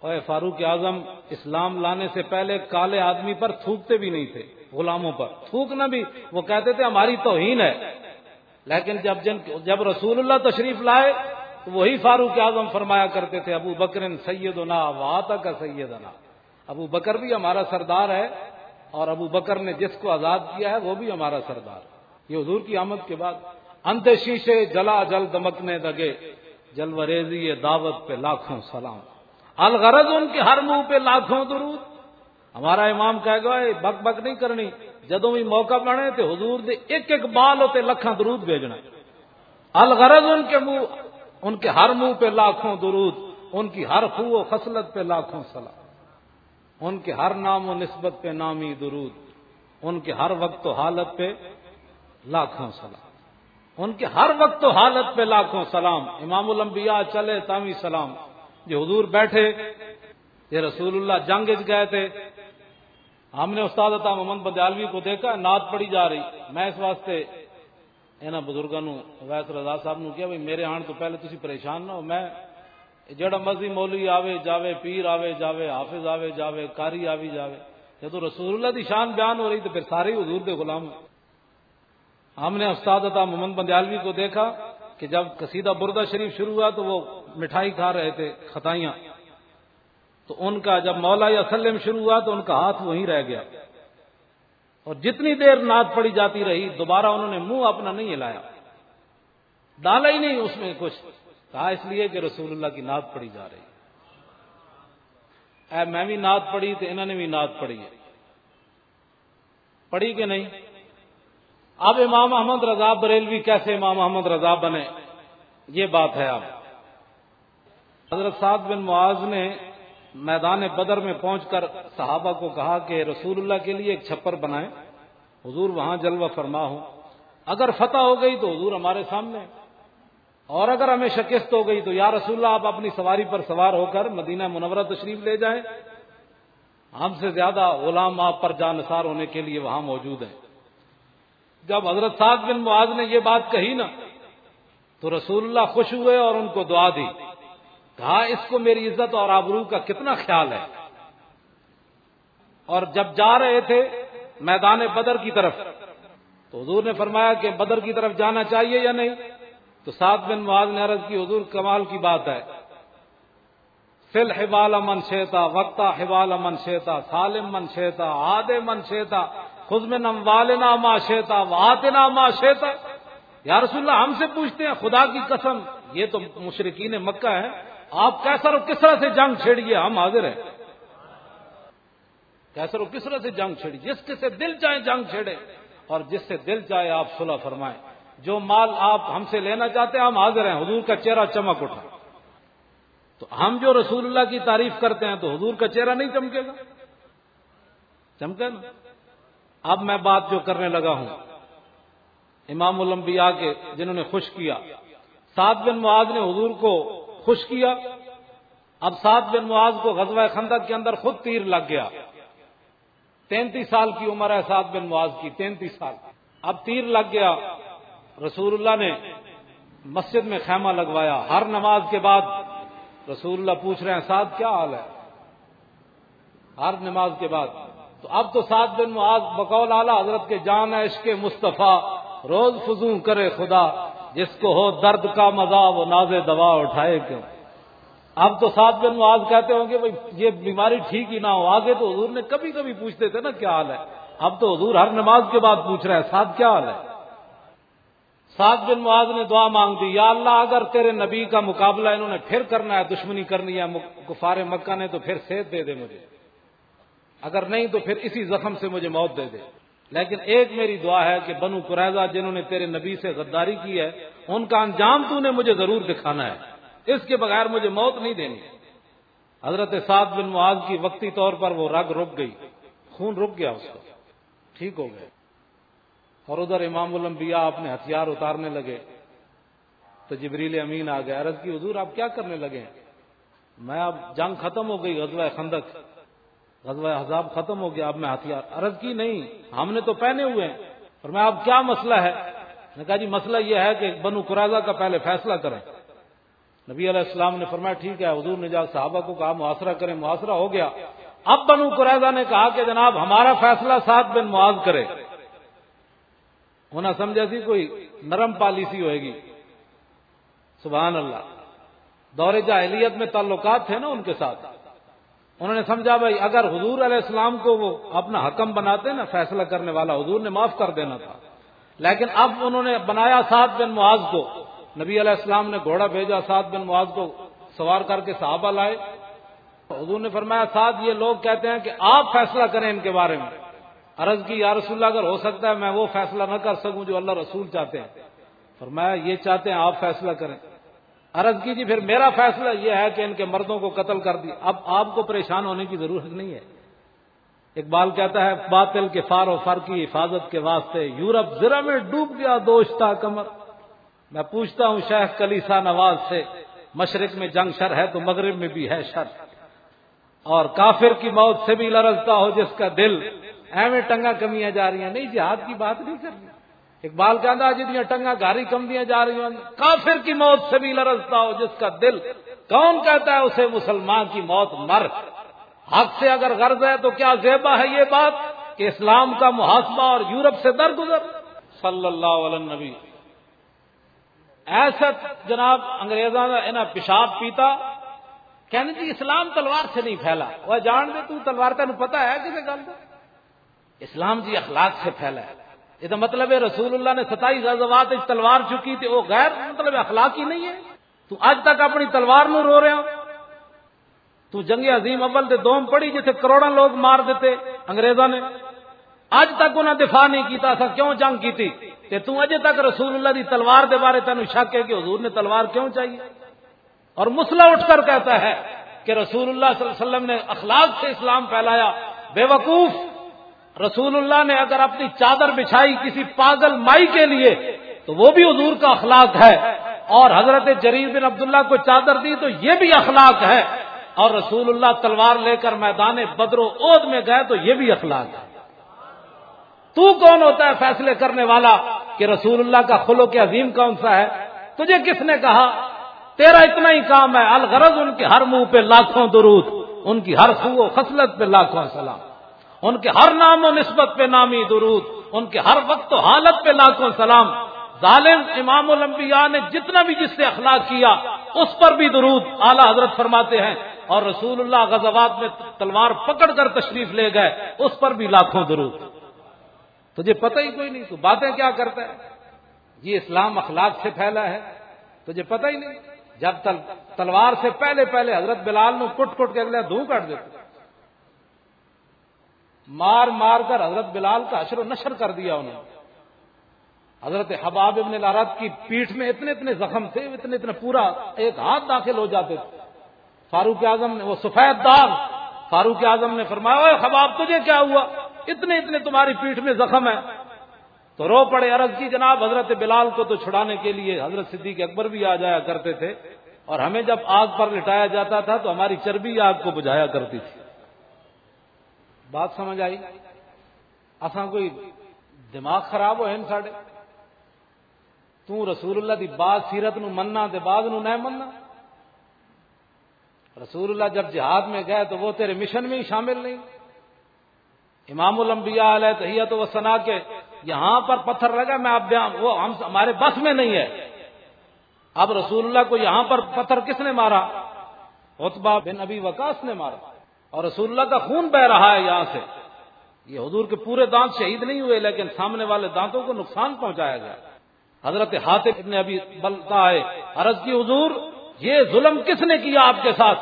اور فاروق اعظم، اسلام لانے سے پہلے کالے آدمی پر تھوکتے بھی نہیں تھے، غلاموں پر۔ تھوکنا بھی، وہ کہتے تھے ہماری توہین ہے۔ لیکن جب جن، جب رسول اللہ تشریف لائے، تو وہی فاروق اعظم فرمایا کرتے تھے، ابو بکر سید واتا کا سید ابو بکر بھی ہمارا سردار ہے، اور ابو بکر نے جس کو آزاد کیا ہے، وہ بھی ہمارا سردار۔ یہ حضور کی آمد کے بعد انت شیشے جلا جل دمکنے دگے جلوریزی دعوت پہ لاکھوں سلام۔ الغرض ان کے ہر منہ پہ لاکھوں درود۔ ہمارا امام کہہ گا بک بک نہیں کرنی۔ جدوں بھی موقع بنے تو حضور دے ایک ایک بال ہوتے لکھاں درود بھیجنا۔ الغرض ان کے منہ، ان کے ہر منہ پہ لاکھوں درود، ان کی ہر خو و خصلت پہ لاکھوں سلام ان کے ہر نام و نسبت پہ نامی درود۔ ان کے ہر وقت و حالت پہ لاکھوں سلام ان کے ہر وقت و حالت پہ لاکھوں سلام۔ امام الانبیاء چلے تامی سلام۔ جو حضور بیٹھے، یہ رسول اللہ جنگ گئے تھے۔ ہم نے استاد عطا محمد بدالوی کو دیکھا، نعت پڑی جا رہی۔ میں اس واسطے یہاں بزرگوں ویس رضا صاحب نو کیا بھائی میرے آن تو پہلے تھی پریشان نہ ہو۔ میں جڑا مرضی مولوی آوے جاوے، پیر آوے جاوے، حافظ آوے جاوے کاری آوی جاوے جب رسول اللہ دی شان بیان ہو رہی تو پھر سارے حضور دے غلام ہم نے استاد عطا محمد بندیالوی کو دیکھا کہ جب قصیدہ بردہ شریف شروع ہوا تو وہ مٹھائی کھا رہے تھے خطائیاں تو ان کا جب مولا یا سلم شروع ہوا تو ان کا ہاتھ وہیں رہ گیا۔ اور جتنی دیر نعت پڑی جاتی رہی، دوبارہ انہوں نے منہ اپنا نہیں ہلایا۔ ڈالا ہی نہیں اس میں کچھ۔ کہا اس لیے کہ رسول اللہ کی نعت پڑی جا رہی۔ اے، میں بھی نعت پڑھی تو انہوں نے بھی نعت پڑھی ہے۔ پڑھی کہ نہیں؟ اب امام احمد رضا بریلوی کیسے امام احمد رضا بنے؟ یہ بات ہے اب۔ حضرت سعد بن معاذ نے میدان بدر میں پہنچ کر صحابہ کو کہا کہ رسول اللہ کے لیے ایک چھپر بنائیں۔ حضور وہاں جلوہ فرما ہو اگر فتح ہو گئی تو حضور ہمارے سامنے۔ اور اگر ہمیں شکست ہو گئی تو یا رسول اللہ آپ اپنی سواری پر سوار ہو کر مدینہ منورہ تشریف لے جائیں۔ ہم سے زیادہ غلام آپ پر جانسار ہونے کے لیے وہاں موجود ہیں۔ جب حضرت سعد بن معاذ نے یہ بات کہی نا، تو رسول اللہ خوش ہوئے اور ان کو دعا دی۔ کہا، اس کو میری عزت اور آبرو کا کتنا خیال ہے؟ اور جب جا رہے تھے میدان بدر کی طرف، تو حضور نے فرمایا کہ بدر کی طرف جانا چاہیے یا نہیں؟ تو سات بن معاذ نے عرض کی، حضور کمال کی بات ہے۔ فل حبال من شیتا، وقتا حبال من شیتا، سالم من شیتا آد من شیتا خود میں نم والنا ما شیتا واتنا ما شیتا۔ یا رسول اللہ، ہم سے پوچھتے ہیں، خدا کی قسم، یہ تو مشرقین مکہ ہے آپ کیسر اور کس طرح سے جنگ چھیڑیے؟ ہم حاضر ہیں۔ کیسر اور کس طرح سے جنگ چھیڑی جس کے سے دل چاہے جنگ چھیڑے۔ اور جس سے دل چاہے آپ صلح فرمائیں۔ جو مال آپ ہم سے لینا چاہتے ہیں، ہم حاضر ہیں۔ حضور کا چہرہ چمک اٹھا۔ تو ہم جو رسول اللہ کی تعریف کرتے ہیں، تو حضور کا چہرہ نہیں چمکے گا؟ چمکے نا۔ اب میں بات جو کرنے لگا ہوں، امام الانبیاء کے جنہوں نے خوش کیا۔ سات بن معاذ نے حضور کو خوش کیا۔ اب سات بن معاذ کو غزوہ خندق کے اندر خود تیر لگ گیا۔ تینتیس سال کی عمر ہے سات بن معاذ کی، تینتیس سال۔ اب تیر لگ گیا۔ رسول اللہ نے مسجد میں خیمہ لگوایا۔ ہر نماز کے بعد رسول اللہ پوچھ رہے ہیں سات کیا حال ہے؟ ہر نماز کے بعد۔ تو اب تو سات دن معاذ بقول اعلیٰ حضرت کے جان عشق مصطفیٰ، روز فضو کرے خدا۔ جس کو ہو درد کا مزہ، وہ ناز دوا اٹھائے کیوں؟ اب تو سات دن معاذ کہتے ہوں گے، بھائی، یہ بیماری ٹھیک ہی نہ ہو۔ آگے تو حضور نے کبھی کبھی پوچھتے تھے نا، کیا حال ہے؟ اب تو حضور ہر نماز کے بعد پوچھ رہے ہیں سات کیا حال ہے؟ سات بن معاذ نے دعا مانگ دی، یا اللہ، اگر تیرے نبی کا مقابلہ انہوں نے پھر کرنا ہے، دشمنی کرنی ہے کفار مکہ نے، تو پھر سیت دے دے مجھے۔ اگر نہیں، تو پھر اسی زخم سے مجھے موت دے دے۔ لیکن ایک میری دعا ہے کہ بنو قریضہ جنہوں نے تیرے نبی سے غداری کی ہے، ان کا انجام تو نے مجھے ضرور دکھانا ہے۔ اس کے بغیر مجھے موت نہیں دینی۔ حضرت سعد بن معاذ کی وقتی طور پر وہ رگ رک گئی۔ خون رک گیا اس کا۔ ٹھیک ہو گئے اور ادھر امام الانبیاء اپنے ہتھیار اتارنے لگے۔ تو جبریل امین آ گئے۔ عرض کی، حضور آپ کیا کرنے لگے میں اب جنگ ختم ہو گئی، غزوہ خندق۔ غزوہ حزاب ختم ہو گیا، اب میں ہتھیار۔ عرض کی نہیں، ہم نے تو پہنے ہوئے ہیں۔ اور میں اب کیا مسئلہ ہے؟ نے کہا جی مسئلہ یہ ہے کہ بنو قرضہ کا پہلے فیصلہ کریں۔ نبی علیہ السلام نے فرمایا، ٹھیک ہے، حضور نے جا صحابہ کو کہا محاصرہ کریں محاصرہ ہو گیا۔ اب بنو قرضہ نے کہا کہ جناب، ہمارا فیصلہ سات بن معاذ کرے۔ ہونا سمجھا سی، کوئی نرم پالیسی ہوئے گی۔ سبحان اللہ۔ دور جاہلیت میں تعلقات تھے نا ان کے ساتھ۔ انہوں نے سمجھا بھائی، اگر حضور علیہ السلام کو وہ اپنا حکم بناتے نا، فیصلہ کرنے والا، حضور نے معاف کر دینا تھا۔ لیکن اب انہوں نے بنایا سات بن معاذ کو۔ نبی علیہ السلام نے گھوڑا بھیجا سات بن معاذ کو، سوار کر کے صحابہ لائے۔ حضور نے فرمایا سات یہ لوگ کہتے ہیں کہ آپ فیصلہ کریں ان کے بارے میں۔ عرض کی، یا رسول اللہ، اگر ہو سکتا ہے میں وہ فیصلہ نہ کر سکوں جو اللہ رسول چاہتے ہیں۔ فرمایا، یہ چاہتے ہیں آپ فیصلہ کریں۔ عرض کی جی پھر میرا فیصلہ یہ ہے کہ ان کے مردوں کو قتل کر دی۔ اب آپ کو پریشان ہونے کی ضرورت نہیں ہے۔ اقبال کہتا ہے، باطل کے فار و فر کی حفاظت کے واسطے یورپ ذرا میں ڈوب گیا دوشتا کمر۔ میں پوچھتا ہوں، شیخ کلیسا نواز سے، مشرق میں جنگ شر ہے تو مغرب میں بھی ہے شر۔ اور کافر کی موت سے بھی لرزتا ہو جس کا دل۔ ایویں ٹنگا کمیاں جا رہی ہیں۔ نہیں، جہاد کی بات نہیں کر رہی۔ اقبال کا انداز جتنی ٹنگا گاری کم دیا جا رہی ہیں کافر کی موت سے بھی لرزتا ہو، جس کا دل کون کہتا ہے، اسے مسلمان کی موت مر۔ حق سے اگر غرض ہے تو کیا زیبا ہے یہ بات؟ کہ اسلام کا محاسبہ اور یورپ سے درگزر۔ صلی اللہ علیہ نبی ایسا جناب انگریزوں نے پیشاب پیتا کہنے جی اسلام تلوار سے نہیں پھیلا۔ وہ جان دے تو تلوار تین پتا ہے کسی گل اسلام جی اخلاق سے پھیلا ہے۔ یہ تو مطلب ہے رسول اللہ نے ستائیس غزوات تلوار چکی تھی، وہ غیر مطلب اخلاق ہی نہیں ہے۔ تو آج تک اپنی تلوار نو رو رہے ہو۔ تو جنگ عظیم اول دے دوم پڑی جسے کروڑوں لوگ مار دیتے انگریزوں نے۔ اج تک انہیں دفاع نہیں کیتا تھا کیوں جنگ کی تھی تو اجے تک رسول اللہ دی تلوار دے بارے تینوں شک ہے کہ حضور نے تلوار کیوں چاہیے اور مسلح اٹھ کر کہتا ہے کہ رسول اللہ صلی اللہ علیہ وسلم نے اخلاق سے اسلام پھیلایا، بے وقوف۔ رسول اللہ نے اگر اپنی چادر بچھائی کسی پاگل مائی کے لیے، تو وہ بھی حضور کا اخلاق ہے۔ اور حضرت جریر بن عبداللہ کو چادر دی تو یہ بھی اخلاق ہے۔ اور رسول اللہ تلوار لے کر میدان بدر و عود میں گئے تو یہ بھی اخلاق ہے۔ تو کون ہوتا ہے فیصلے کرنے والا کہ رسول اللہ کا خلو کے عظیم کون سا ہے؟ تجھے کس نے کہا؟ تیرا اتنا ہی کام ہے، الغرض ان کے ہر منہ پہ لاکھوں درود، ان کی ہر خو و خصلت پہ لاکھوں سلام۔ ان کے ہر نام و نسبت پہ نامی درود، ان کے ہر وقت و حالت پہ لاکھوں سلام۔ ظالم امام الانبیاء نے جتنا بھی جس سے اخلاق کیا، اس پر بھی درود۔ اعلی حضرت فرماتے ہیں، اور رسول اللہ غزوات میں تلوار پکڑ کر تشریف لے گئے، اس پر بھی لاکھوں درود۔ تجھے پتہ ہی کوئی نہیں، تو باتیں کیا کرتا ہے؟ یہ اسلام اخلاق سے پھیلا ہے، تجھے پتہ ہی نہیں۔ جب تلوار سے پہلے پہلے حضرت بلال نے کٹ کٹ کے اگلے دھو کر دیتے۔ مار مار کر حضرت بلال کا اشر و نشر کر دیا انہوں نے۔ حضرت حباب ابن العرب کی پیٹھ میں اتنے اتنے زخم تھے، اتنے اتنے پورا ایک ہاتھ داخل ہو جاتے تھے۔ فاروق اعظم نے وہ سفید داغ، فاروق اعظم نے فرمایا حباب، تجھے کیا ہوا؟ اتنے اتنے تمہاری پیٹھ میں زخم ہے۔ تو رو پڑے عرض کی، جناب، حضرت بلال کو تو چھڑانے کے لیے حضرت صدیق اکبر بھی آ جایا کرتے تھے۔ اور ہمیں جب آگ پر لٹایا جاتا تھا تو ہماری چربی آگ کو بجھایا کرتی تھی۔ بات سمجھ آئی؟ اصا کوئی دماغ خراب ہو ساڈے۔ تو رسول اللہ دی بات سیرت نو مننا تے بعد نو نہ مننا۔ رسول اللہ جب جہاد میں گئے تو وہ تیرے مشن میں ہی شامل نہیں۔ امام الانبیاء علیہ تحیت و سنا کے یہاں پر پتھر لگا، میں آپ وہ ہم ہمارے بس میں نہیں ہے۔ اب رسول اللہ کو یہاں پر پتھر کس نے مارا؟ اتبا بن ابی وکاس نے مارا۔ اور رسول اللہ کا خون بہ رہا ہے یہاں سے۔ یہ حضور کے پورے دانت شہید نہیں ہوئے، لیکن سامنے والے دانتوں کو نقصان پہنچایا گیا۔ حضرت حاطف نے ابھی بلتا ہے، عرض کی حضور، یہ ظلم کس نے کیا آپ کے ساتھ؟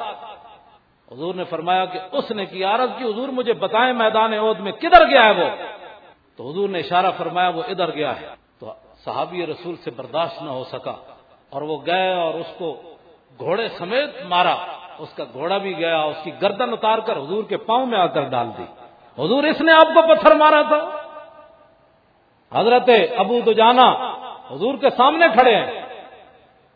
حضور نے فرمایا کہ اس نے کیا۔ عرض کی حضور، مجھے بتائیں میدان عہد میں کدھر گیا ہے وہ؟ تو حضور نے اشارہ فرمایا، وہ ادھر گیا ہے۔ تو صحابی رسول سے برداشت نہ ہو سکا، اور وہ گئے اور اس کو گھوڑے سمیت مارا۔ اس کا گھوڑا بھی گیا، اس کی گردن اتار کر حضور کے پاؤں میں آ کر ڈال دی۔ حضور اس نے آپ کو پتھر مارا تھا۔ حضرت ابو تو جانا حضور کے سامنے کھڑے ہیں۔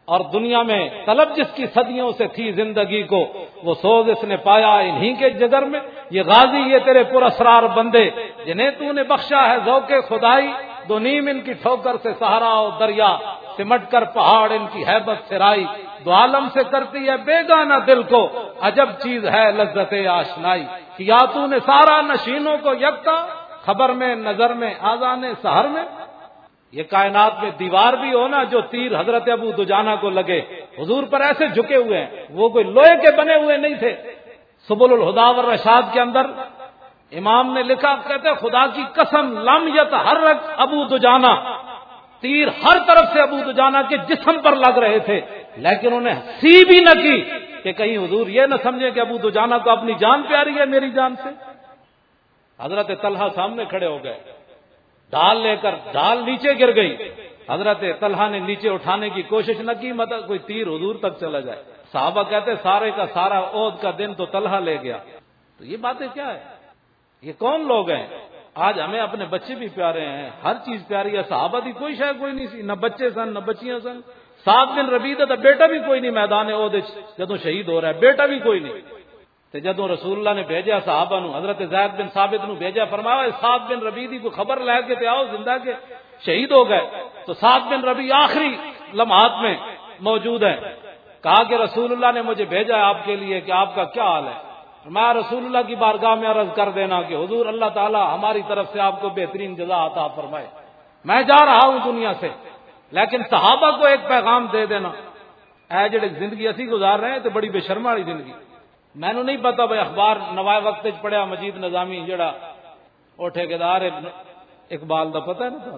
اور دنیا میں طلب جس کی صدیوں سے تھی زندگی کو، وہ سوز اس نے پایا انہی کے جگر میں۔ یہ غازی، یہ تیرے پرسرار بندے، جنہیں تو نے بخشا ہے ذوق خدائی۔ دو نیم ان کی ٹھوکر سے سہارا و دریا سمٹ کر پہاڑ ان کی حیبت سرائی دو عالم سے کرتی ہے بیگانہ دل کو۔ عجب چیز ہے لذت آشنائی۔ یا تو نے سارا نشینوں کو یکتا، خبر میں، نظر میں آزان سہر میں۔ یہ کائنات میں دیوار بھی ہو نا جو تیر حضرت ابو دجانا کو لگے۔ حضور پر ایسے جھکے ہوئے ہیں۔ وہ کوئی لوہے کے بنے ہوئے نہیں تھے۔ سبل الہدا رشاد کے اندر امام نے لکھا، کہتے خدا کی قسم، لم یت ہر رق ابو دجانا تیر ہر طرف سے ابو دجانا کے جسم پر لگ رہے تھے، لیکن انہیں سی بھی نہ کی کہ کہیں حضور یہ نہ سمجھے کہ ابو دجانا کو اپنی جان پیاری ہے میری جان سے۔ حضرت طلحہ سامنے کھڑے ہو گئے، ڈال لے کر ڈال نیچے گر گئی۔ حضرت طلحہ نے نیچے اٹھانے کی کوشش نہ کی مطلب کوئی تیر حضور تک چلا جائے۔ صحابہ کہتے، سارے کا سارا عہد کا دن تو طلحہ لے گیا۔ تو یہ باتیں کیا ہے یہ کون لوگ ہیں؟ آج ہمیں اپنے بچے بھی پیارے ہیں، ہر چیز پیاری ہے، صحابہ دی کوئی شاید کوئی نہیں سی، نہ بچے سن، نہ بچیاں سن۔ سات دن ربید تھا بیٹا بھی کوئی نہیں میدان عہد جدو شہید ہو رہا ہے، بیٹا بھی کوئی نہیں۔ تو جدو رسول اللہ نے بھیجا صحابہ نو، حضرت زید بن ثابت نو بھیجا، فرمایا سات بن ربی کو خبر لے کے آؤ زندہ کے۔ شہید ہو گئے۔ تو سات بن ربی آخری لمحات میں موجود ہے کہا کہ رسول اللہ نے مجھے بھیجا آپ کے لیے کہ آپ کا کیا حال ہے؟ میں رسول اللہ کی بارگاہ میں عرض کر دینا کہ حضور اللہ تعالی ہماری طرف سے آپ کو بہترین جزا عطا فرمائے۔ میں جا رہا ہوں دنیا سے، لیکن صحابہ کو ایک پیغام دے دینا۔ اے جڑے زندگی اسی گزار رہے ہیں تو بڑی بے شرما والی زندگی۔ میں نہیں پتا بھائی اخبار نوائے وقت پڑھیا، مجید نظامی جڑا وہ ٹھیکار اقبال کا پتا ہے نا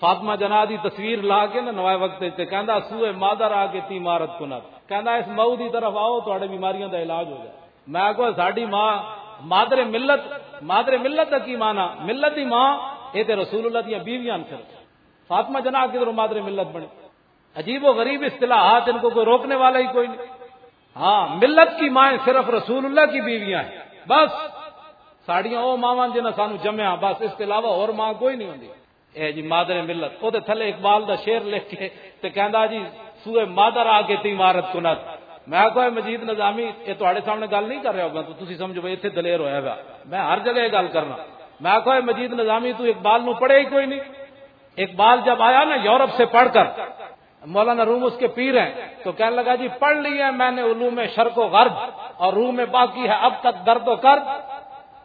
فاطمہ جنا دی تصویر لا کے نا نوائے وقت کہندا، سوئے مادر آ کے تی مارت کو کہندا، اس مئو دی طرف آؤ تو بیماریاں دا علاج ہو جائے۔ میں کو ساڈی ماں مادر ملت مادر ملت کا کی مانا ملت دی ماں یہ تے رسول اللہ دیا بیویاں پھر فاطمہ جنا کدھر مادر ملت بنے؟ عجیب و غریب اصطلاحات، ان کو کوئی روکنے والا ہی کوئی نہیں۔ ہاں ملت کی مائیں صرف رسول اللہ کی بیویاں ہیں۔ بس ساڑیاں او ماوا جنہیں سانو جمیا بس اس کے علاوہ اور ماں کوئی نہیں ہوتی اے جی مادر ملت۔ وہ تھلے اقبال دا شیر لکھ کے تے کہندا جی سوئے مادر آ کے تی عمارت کنت۔ میں کوئی مجید نظامی، یہ تے سامنے گل نہیں کر رہا ہوگا تو تھی سمجھو بھائی اتنے دلیر ہویا گا۔ میں ہر جگہ یہ گل کرنا۔ میں کوئی مجید نظامی، تو اقبال نو پڑھے ہی کوئی نہیں۔ اقبال جب آیا نا یورپ سے پڑھ کر، مولانا روم اس کے پیر ہیں، تو کہنے لگا جی پڑھ لی ہے، میں نے علوم شرق و غرب اور روم میں باقی ہے، اب تک درد و کرد۔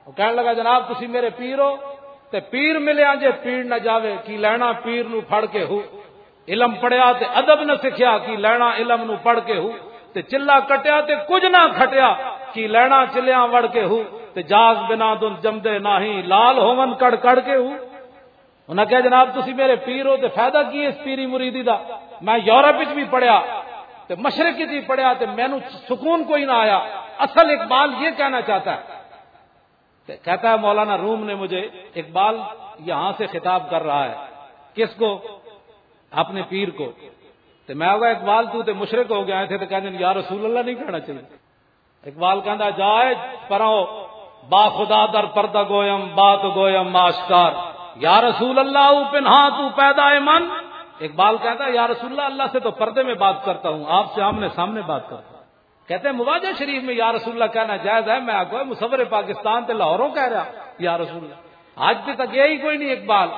وہ کہنے لگا، جناب، تسی میرے پیر ہو، تے پیر ملیا جے پیر نہ جاوے، کی لینا پیر نو پڑھ کے ہو۔ علم پڑھیا تے ادب نہ سکھیا، کی لینا علم نو پڑھ کے ہو۔ تے چلا کٹیا تے کچھ نہ کھٹیا، کی لینا چلیا وڑ کے ہو تے جاگ بنا دن جمدے نہ ہی لال ہومن کڑ کڑ کے ہو انہیں کہا، جناب، تسی میرے پیر ہو، تے فائدہ کی اس پیری مریدی دا؟ میں یورپ بھی پڑھیا تو مشرق بھی پڑھیا تو مینو سکون کوئی نہ آیا۔ اصل اقبال یہ کہنا چاہتا ہے۔ تے کہتا ہے، مولانا روم نے مجھے، اقبال یہاں سے خطاب کر رہا ہے۔ کس کو؟ اپنے پیر کو۔ تو میں ہوگا اقبال تو تے مشرق ہو گیا تھے تو کہنے یا رسول اللہ نہیں کہنا چاہیے۔ اقبال کہنا جائے پرو با خدا در پردہ گویم بات گویم ماشکار یا رسول اللہ پنہا تو پیدا من۔ اقبال کہتا ہے، یا رسول اللہ اللہ سے تو پردے میں بات کرتا ہوں، آپ سے آمنے سامنے بات کرتا ہوں۔ کہتے ہیں، مواجہ شریف میں یا رسول اللہ کہنا جائز ہے، میں آگو مصور پاکستان تے لاہوروں کہہ رہا یا رسول اللہ۔ آج بھی تک یہی کوئی نہیں، اقبال۔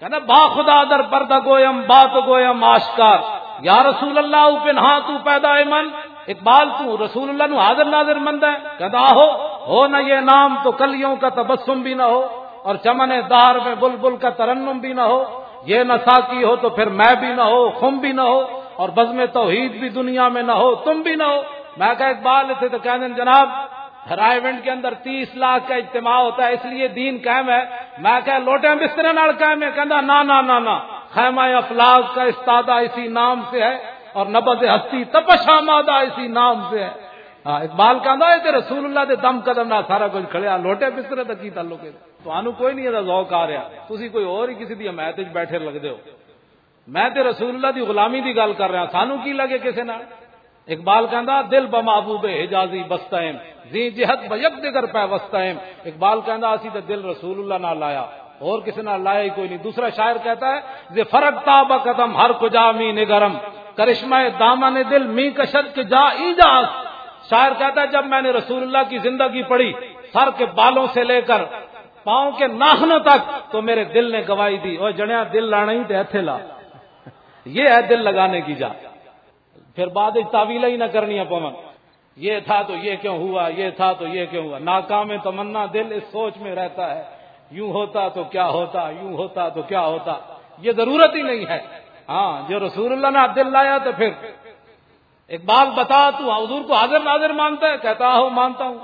کہنا، با خدا در پردہ گویم بات گویم آشکار یا رسول اللہ پنہا تو پیدا من، اقبال تو رسول اللہ نو حاضر ناظر مند ہے۔ کہتا ہو ہو نہ یہ نام تو کلیوں کا تبسم بھی نہ ہو، اور چمن دار میں بلبل کا ترنم بھی نہ ہو۔ یہ نسا کی ہو تو پھر میں بھی نہ ہو، خم بھی نہ ہو، اور بزم توحید بھی دنیا میں نہ ہو، تم بھی نہ ہو۔ میں کہ اقبال تھے تو کہنے جناب رائے ونڈ کے اندر تیس لاکھ کا اجتماع ہوتا ہے، اس لیے دین قائم ہے۔ میں کہ لوٹے بستر نال قائم ہے کہنا نا نا نا نا خیمہ افلاق کا استادہ اسی نام سے ہے اور نبز ہستی تپشا مادہ اسی نام سے ہے۔ ہاں اقبال کہنا ہے رسول اللہ دے دم قدم نہ سارا کچھ کھڑیا ہاں، لوٹے بستر تک کی تعلق ہے۔ تو کوئی نہیں ہے ذوق آ رہا۔ تھی کوئی اور ہی کسی دی حمایت بیٹھے لگتے ہو۔ میں تے رسول اللہ دی غلامی دی گل کر رہا ہاں، سانو کی لگے کسی نہ اقبال کہندا دل بمحبوب حجازی بستائم زی جہت بیک دیگر پہ وستائم اقبال کہندا اسی تے دل رسول اللہ نہ لایا اور کسی نہ لایا ہی کوئی نہیں۔ دوسرا شاعر کہتا ہے زی فرق تاب قدم، ہر کجا می نگرم کرشمہ دامن دل می کشد کے جا ایجاز۔ شاعر کہتا ہے، جب میں نے رسول اللہ کی زندگی پڑھی، سر کے بالوں سے لے کر پاؤں کے ناخنوں تک، تو میرے دل نے گواہی دی۔ اور جنیا، دل لانا ہی تو لا۔ یہ ہے دل لگانے کی جا۔ پھر بعد تعویل ہی نہ کرنی ہے پون۔ یہ تھا تو یہ کیوں ہوا؟ یہ تھا تو یہ کیوں ہوا؟ ناکام تمنا دل اس سوچ میں رہتا ہے۔ یوں ہوتا تو کیا ہوتا، یوں ہوتا تو کیا ہوتا؟ یہ ضرورت ہی نہیں ہے۔ ہاں جو رسول اللہ نے دل لایا تو پھر اقبال بتا تو ہاں، حضور کو حاضر ناظر مانتا ہے، کہتا ہو مانتا ہوں۔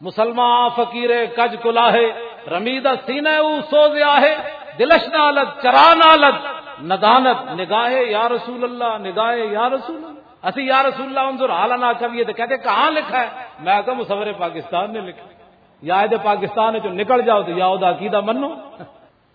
مسلمان فقیر کج کلا ہے رمیدہ سینے او سو گیا ہے دلش نالت چرا نالت ندانت نگاہ یا رسول اللہ نگاہ یا رسول اللہ۔ اسی یا رسول اللہ انظر، حالا کبھی تو کہتے کہاں لکھا ہے؟ میں کہ مصور پاکستان نے لکھا یا پاکستان ہے جو نکل جاؤ تو یا عقیدہ منو۔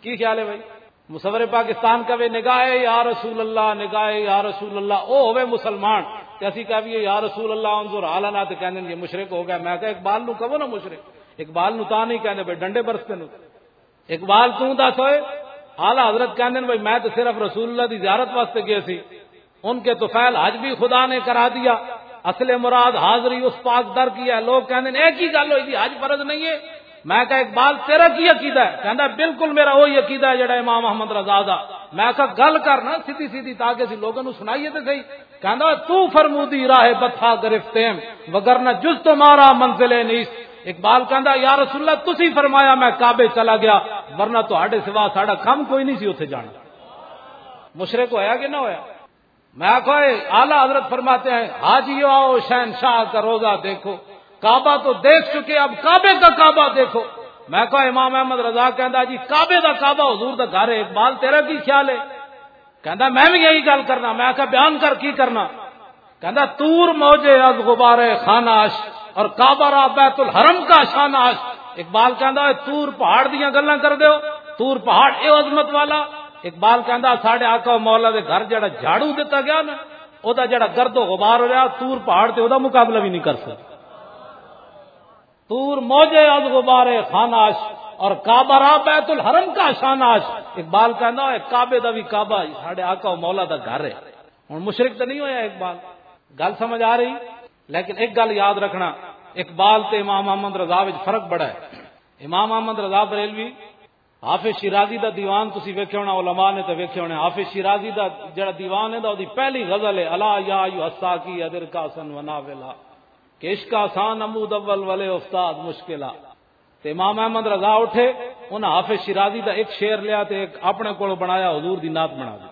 کی خیال ہے بھائی؟ مصور پاکستان کا بھی نگاہ یا رسول اللہ، نگاہ یا رسول اللہ۔ او ہوئے مسلمان۔ کیسی کہ یا رسول اللہ، انظر حالا تو کہنے یہ مشرق ہو گیا۔ میں کہ اقبال نو کہو نا مشرق۔ اقبال نو تا نہیں کہنے بھائی، ڈنڈے برستے نو۔ اقبال تو دس ہوئے؟ آلہ حضرت کہنے بھائی، میں تو صرف رسول اللہ دی زیارت واسطے گئے سی۔ ان کے تو فیل حج بھی خدا نے کرا دیا۔ اصل مراد حاضری اس پاک در کیا لوگ کہنے ایک ہی گل ہوئی تھی، حج فرض نہیں ہے۔ میں کہ اقبال، تیرا کی عقیدہ ہے؟ کہنا بالکل میرا وہی عقیدہ ہے جڑا امام محمد رضا دا۔ میں کہ گل کرنا سیدھی سیدھی تاکہ سی لوگوں نے سنائیے تو صحیح۔ کہنا تو فرمودی راہ بتھا گرفتیم وگرنہ جز تمہارا منزل نیس۔ اقبال کہندا یا رسول اللہ، تسی فرمایا میں کعبے چلا گیا، ورنہ تو ہاڈے سوا ساڈا کم کوئی نہیں سی اوتھے جانا۔ مشرق ہویا کہ نہ ہویا؟ میں آخو اعلی حضرت فرماتے ہیں حاجی آؤ، شہنشاہ کا روزہ دیکھو۔ کعبہ تو دیکھ چکے، اب کعبے کا کعبہ دیکھو۔ میں کہو امام احمد رضا کہندا جی کعبے کا کعبہ، حضور دا گھر ہے، اقبال، تیرا کی خیال ہے؟ کہندا، میں بھی یہی گل کرنا۔ میں آخا بیان کر کی کرنا؟ کہندا، تور موجے از غبارے خاناش اور کعبہ را بیت الحرم کا شاناش اقبال کہندا تور پہاڑ دیا گلا کر دیو۔ تور پہاڑ، اے عظمت والا۔ اقبال کہندا، ساڈے آقا مولا دے گھر جڑا جھاڑو دتا گیا نا او دا جڑا گرد و غبار ہو رہا تور پہاڑ تے او دا مقابلہ بھی نہیں کر سکتا۔ تور موجے از غبار خاناش اور کعبہ را بیت الحرم کا شاناش اقبال کہندا ہے کعبے دا بھی کعبہ ساڈے آقا مولا دا گھر ہے۔ ہن مشرک تے نہیں ہویا اقبال؟ گل سمجھ آ رہی؟ لیکن ایک گل یاد رکھنا، اقبال تے امام محمد رضا وچ فرق بڑا ہے۔ امام محمد رضا بریلوی حافظ شیرازی دا دیوان تسی ویکھے ہونا، علماء نے تے ویکھے ہونے حافظ شیرازی دا جڑا دیوان ہے دا دی پہلی غزل ہے، الا یا ایو حساکی ادر کا سن وناولا کہ عشق آسان عمود اول ولے استاد مشکلا تے امام احمد رضا اٹھے، انہاں حافظ شیرازی دا ایک شعر لیا تے ایک اپنے کول بنایا، حضور دی نعت بنا دی۔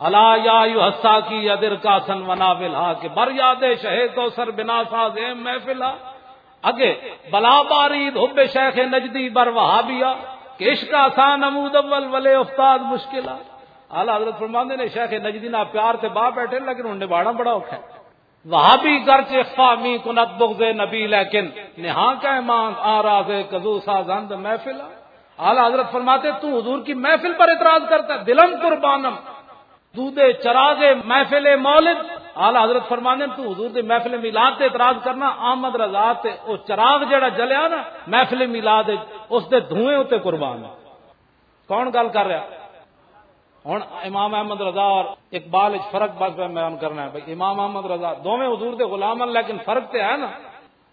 الا یا ایو حساکی ادر کا سن وناولا کہ بر یاد شہ کو سر بنا ساز محفل اگے، بلا بارید حب شیخ نجدی بر وہابیہ کش کا آسان امود اول ولے استاد مشکل اعلی حضرت فرماندے نے، شیخ نجدینا پیار سے باہ بیٹھے، لیکن انہیں باڑا بڑا اوکھا۔ ہے وہاں بھی گرچ خامی کنت بغض نبی، لیکن نہا کا ماں آراز کزو سازند محفل اعلیٰ حضرت فرماتے، تو حضور کی محفل پر اعتراض کرتا ہے دلم قربانم۔ دودھ چراغ محفل مولد۔ اعلیٰ حضرت فرمانے تو حضور دے محفل میلاد تے اعتراض کرنا، آمد رضا تے او چراغ جڑا جلیا نا محفل میلاد اس دے دھوئیں اتنے قربان۔ کون گل کر رہا؟ ہوں امام احمد رضا اور اقبال فرق بات پہ بیان کرنا ہے۔ بھائی امام احمد رضا دونوں حضور دے غلام ہیں، لیکن فرق تو ہے نا۔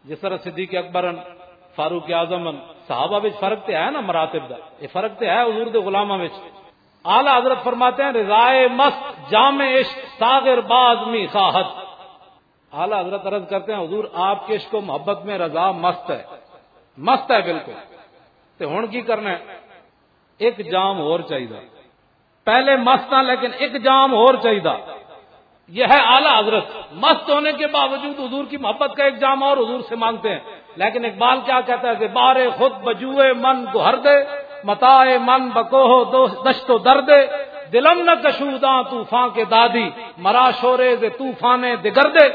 جس طرح صدیق اکبر فاروق اعظم صحابہ بچ فرق تو ہے نا مراتب دا۔ یہ فرق تو ہے حضور دے غلامہ بچ اعلی حضرت فرماتے ہیں، رضائے مست جامع عشق ساغر باز می خواہت اعلی حضرت عرض کرتے ہیں، حضور، آپ کے عشق و محبت میں رضا مست ہے۔ مست ہے بالکل۔ تو ہوں کی کرنا ہے؟ ایک جام اور چاہیے پہلے مست ہاں لیکن ایک جام اور چاہیے یہ ہے اعلی حضرت۔ مست ہونے کے باوجود حضور کی محبت کا ایک جام اور حضور سے مانگتے ہیں۔ لیکن اقبال کیا کہتا ہے کہ بارے خود بجوئے من کو ہر دے متا من بکو دشت و درد، دلم نہ کشوداں طوفان کے دادی، مرا شورے دے طوفان دگر دے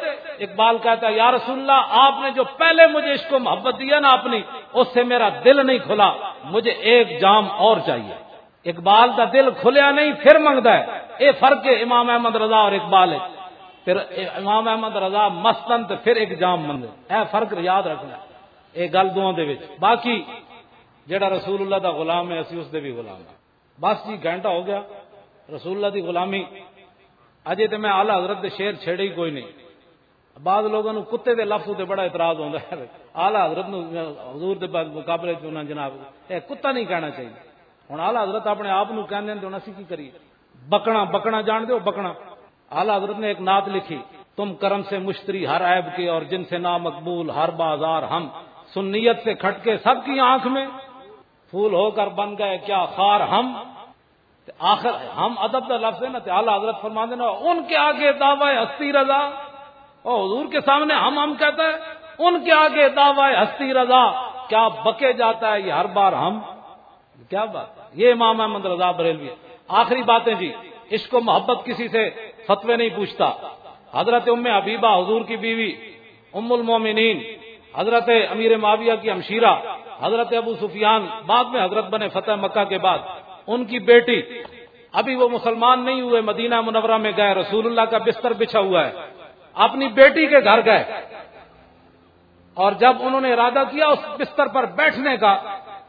اقبال کہتا ہے، یا رسول اللہ، آپ نے جو پہلے مجھے اس کو محبت دیا نا اپنی، اس سے میرا دل نہیں کھلا، مجھے ایک جام اور چاہیے۔ اقبال کا دل کھلیا نہیں، پھر منگتا ہے۔ یہ فرق ہے، امام احمد رضا اور اقبال ہے۔ پھر امام احمد رضا مستن پھر ایک جام منگ اے فرق یاد رکھنا یہ گل دونوں باقی جہاں رسول اللہ دا غلام ہے، اسی اس دے بھی غلام ہے۔ بس جی گھنٹہ ہو گیا۔ رسول اللہ دی غلامی۔ اجے تو میں آلہ حضرت دے شیر چھیڑے ہی کوئی نہیں۔ بعض لوگوں نے کتے دے لفظ تے بڑا اعتراض ہوتا ہے۔ آلہ حضرت نو حضور دے مقابلے چنا جناب۔ اے کتا نہیں کہنا چاہیے۔ ہوں آلہ حضرت اپنے آپ کہنے تو اسی کی کریے؟ بکنا بکنا جان دو بکنا۔ آلہ حضرت نے ایک نعت لکھی۔ تم کرم سے مشتری، ہر عیب کے اور جن سے نامقبول، ہر بازار ہم۔ سنیت سے کھٹکے، سب کی آنکھ میں۔ پھول ہو کر بن گئے، کیا خار ہم؟ آخر ہم ادب کا لفظ ہے نا اعلیٰ حضرت فرما دینا ان کے آگے دعوی ہستی رضا۔ اور حضور کے سامنے ہم ہم کہتے ہیں، ان کے آگے دعوی ہستی رضا۔ کیا بکے جاتا ہے یہ ہر بار ہم؟ کیا بات ہے؟ یہ امام احمد رضا بریلوی۔ آخری باتیں جی اس کو محبت کسی سے فتوے نہیں پوچھتا۔ حضرت ام حبیبہ، حضور کی بیوی، ام المومنین حضرت امیر معاویہ کی ہمشیرہ، حضرت ابو سفیان، بعد میں حضرت بنے فتح مکہ کے بعد، ان کی بیٹی۔ ابھی وہ مسلمان نہیں ہوئے، مدینہ منورہ میں گئے، رسول اللہ کا بستر بچھا ہوا ہے۔ اپنی بیٹی کے گھر گئے۔ اور جب انہوں نے ارادہ کیا اس بستر پر بیٹھنے کا،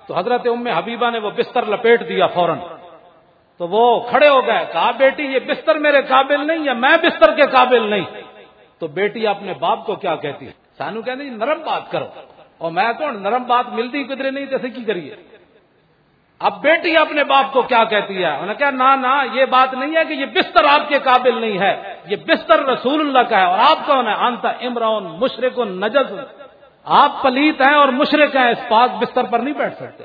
تو حضرت ام حبیبہ نے وہ بستر لپیٹ دیا فوراً۔ تو وہ کھڑے ہو گئے، کہا، بیٹی، یہ بستر میرے قابل نہیں یا میں بستر کے قابل نہیں۔ تو بیٹی اپنے باپ کو کیا کہتی؟ ہے سانو کہ جی نرم بات کرو۔ اور میں تو نرم بات ملتی کدھر نہیں، جیسے کی کریے۔ اب بیٹی اپنے باپ کو کیا کہتی ہے؟ انہوں نے کہا نہ نہ یہ بات نہیں ہے کہ یہ بستر آپ کے قابل نہیں ہے۔ یہ بستر رسول اللہ کا ہے۔ اور آپ کون ہے آنتا عمران مشرق نجز آپ پلیت ہیں اور مشرق ہیں، اس پاک بستر پر نہیں بیٹھ سکتے۔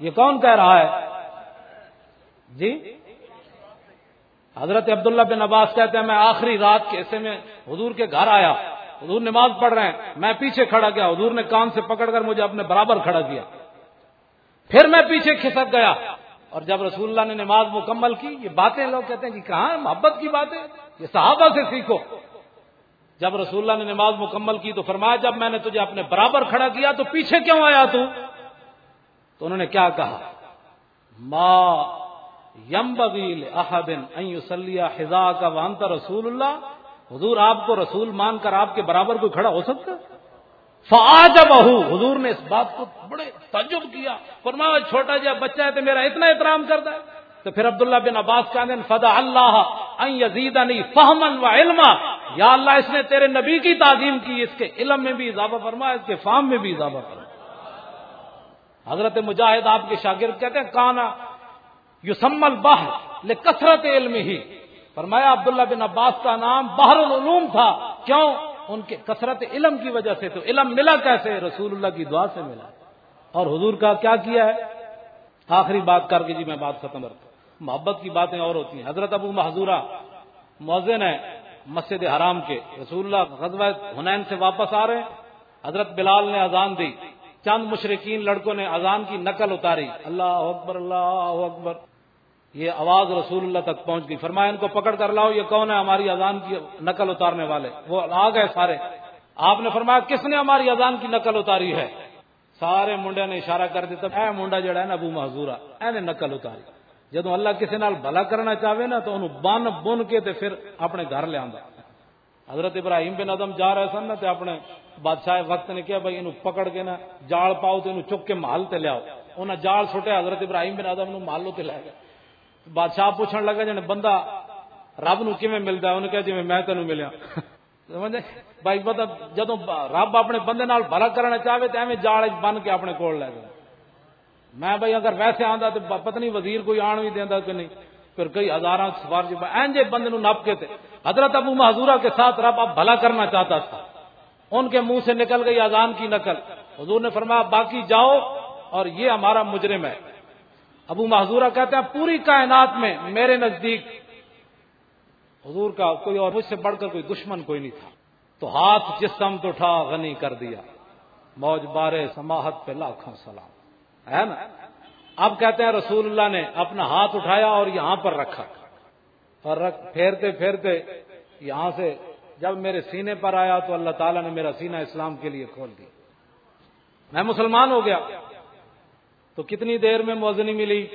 یہ کون کہہ رہا ہے؟ جی؟ حضرت عبداللہ بن عباس کہتے ہیں، میں آخری رات کے حصے میں حضور کے گھر آیا۔ حضور نماز پڑھ رہے ہیں، میں پیچھے کھڑا گیا، حضور نے کان سے پکڑ کر مجھے اپنے برابر کھڑا کیا۔ پھر میں پیچھے کھسک گیا۔ اور جب رسول اللہ نے نماز مکمل کی، یہ باتیں لوگ کہتے ہیں کہ کہاں محبت کی باتیں۔ یہ صحابہ سے سیکھو۔ جب رسول اللہ نے نماز مکمل کی تو فرمایا، جب میں نے تجھے اپنے برابر کھڑا کیا تو پیچھے کیوں آیا تو؟ تو انہوں نے کیا کہا؟ ما یم بغیل احدن خزا کا وانتا رسول اللہ حضور آپ کو رسول مان کر آپ کے برابر کوئی کھڑا ہو سکتا فاج بہو حضور نے اس بات کو بڑے تجب کیا۔ فرمایا، چھوٹا جا بچہ ہے تو میرا اتنا احترام کرتا ہے۔ تو پھر عبداللہ بن عباس کا دن فدا اللہ یزیدنی فہمن و علما یا اللہ، اس نے تیرے نبی کی تعظیم کی، اس کے علم میں بھی اضافہ فرما اس کے فام میں بھی اضافہ فرما حضرت مجاہد آپ کے شاگرد کہتے ہیں، کانا یوسمل باہ لے کثرت علم ہی فرمایا، عبداللہ بن عباس کا نام بحر العلوم تھا۔ کیوں؟ ان کے کثرت علم کی وجہ سے تو علم ملا کیسے؟ رسول اللہ کی دعا سے ملا۔ اور حضور کا کیا کیا ہے؟ آخری بات کر کے جی میں بات ختم کرتا ہوں۔ محبت کی باتیں اور ہوتی ہیں۔ حضرت ابو محضورہ موزن ہے مسجد حرام کے۔ رسول اللہ غزوہ حنین سے واپس آ رہے ہیں۔ حضرت بلال نے اذان دی۔ چند مشرقین لڑکوں نے اذان کی نقل اتاری۔ اللہ اکبر اللہ اکبر۔ یہ آواز رسول اللہ تک پہنچ گئی۔ فرمایا، ان کو پکڑ کر لاؤ، یہ کون ہے؟ ہماری اذان کی نقل اتارنے والے۔ وہ آ گئے سارے۔ آپ نے فرمایا، کس نے ہماری اذان کی نقل اتاری ہے؟ سارے منڈیا نے اشارہ کر دیتا اے منڈا جڑا ہے نا، ابو محضورا اے نے نقل اتاری۔ جدو اللہ کسی نال بھلا کرنا چاہے نا، تو انہوں بن بن کے تے پھر اپنے گھر لیا حضرت ابراہیم بن ادم جا رہے سن نا، تے اپنے بادشاہ وقت نے کیا بھائی، انہوں پکڑ کے نا جال پاؤ تو انہوں چک کے محل تے لیاؤ انہیں جال چھوٹے حضرت ابراہیم بن ادم نو محلو تے لے گئے۔ بادشاہ پوچھن لگا جن بندہ رب نو کیویں ملدا ہے؟ انہوں کہا جی میں تینوں ملیا۔ سمجھے؟ بھائی پتا جدو رب اپنے بندے نال بھلا کرنا چاہے تو ایویں جال بن کے اپنے کول لے گیا۔ میں بھائی اگر ویسے آندا تو پتہ نہیں وزیر کوئی آن بھی دینا کہ نہیں، پھر کئی ہزار سفارش اینجے بندے نو نپ کے تھے حضرت ابو محضورہ کے ساتھ رب اب بھلا کرنا چاہتا تھا۔ ان کے منہ سے نکل گئی اذان کی نقل۔ حضور نے فرمایا، باقی جاؤ اور یہ ہمارا مجرم ہے۔ ابو محضورہ کہتے ہیں پوری کائنات میں میرے نزدیک حضور کا کوئی اور مجھ سے بڑھ کر کوئی دشمن کوئی نہیں تھا۔ تو ہاتھ جسم تو اٹھا، غنی کر دیا۔ موج بارے سماہت پہ لاکھوں سلام۔ ہے نا؟ اب کہتے ہیں رسول اللہ نے اپنا ہاتھ اٹھایا اور یہاں پر رکھا۔ اور رکھ، پھیرتے پھیرتے یہاں سے جب میرے سینے پر آیا تو اللہ تعالیٰ نے میرا سینہ اسلام کے لیے کھول دیا۔ میں مسلمان ہو گیا۔ تو کتنی دیر میں موزنی ملی؟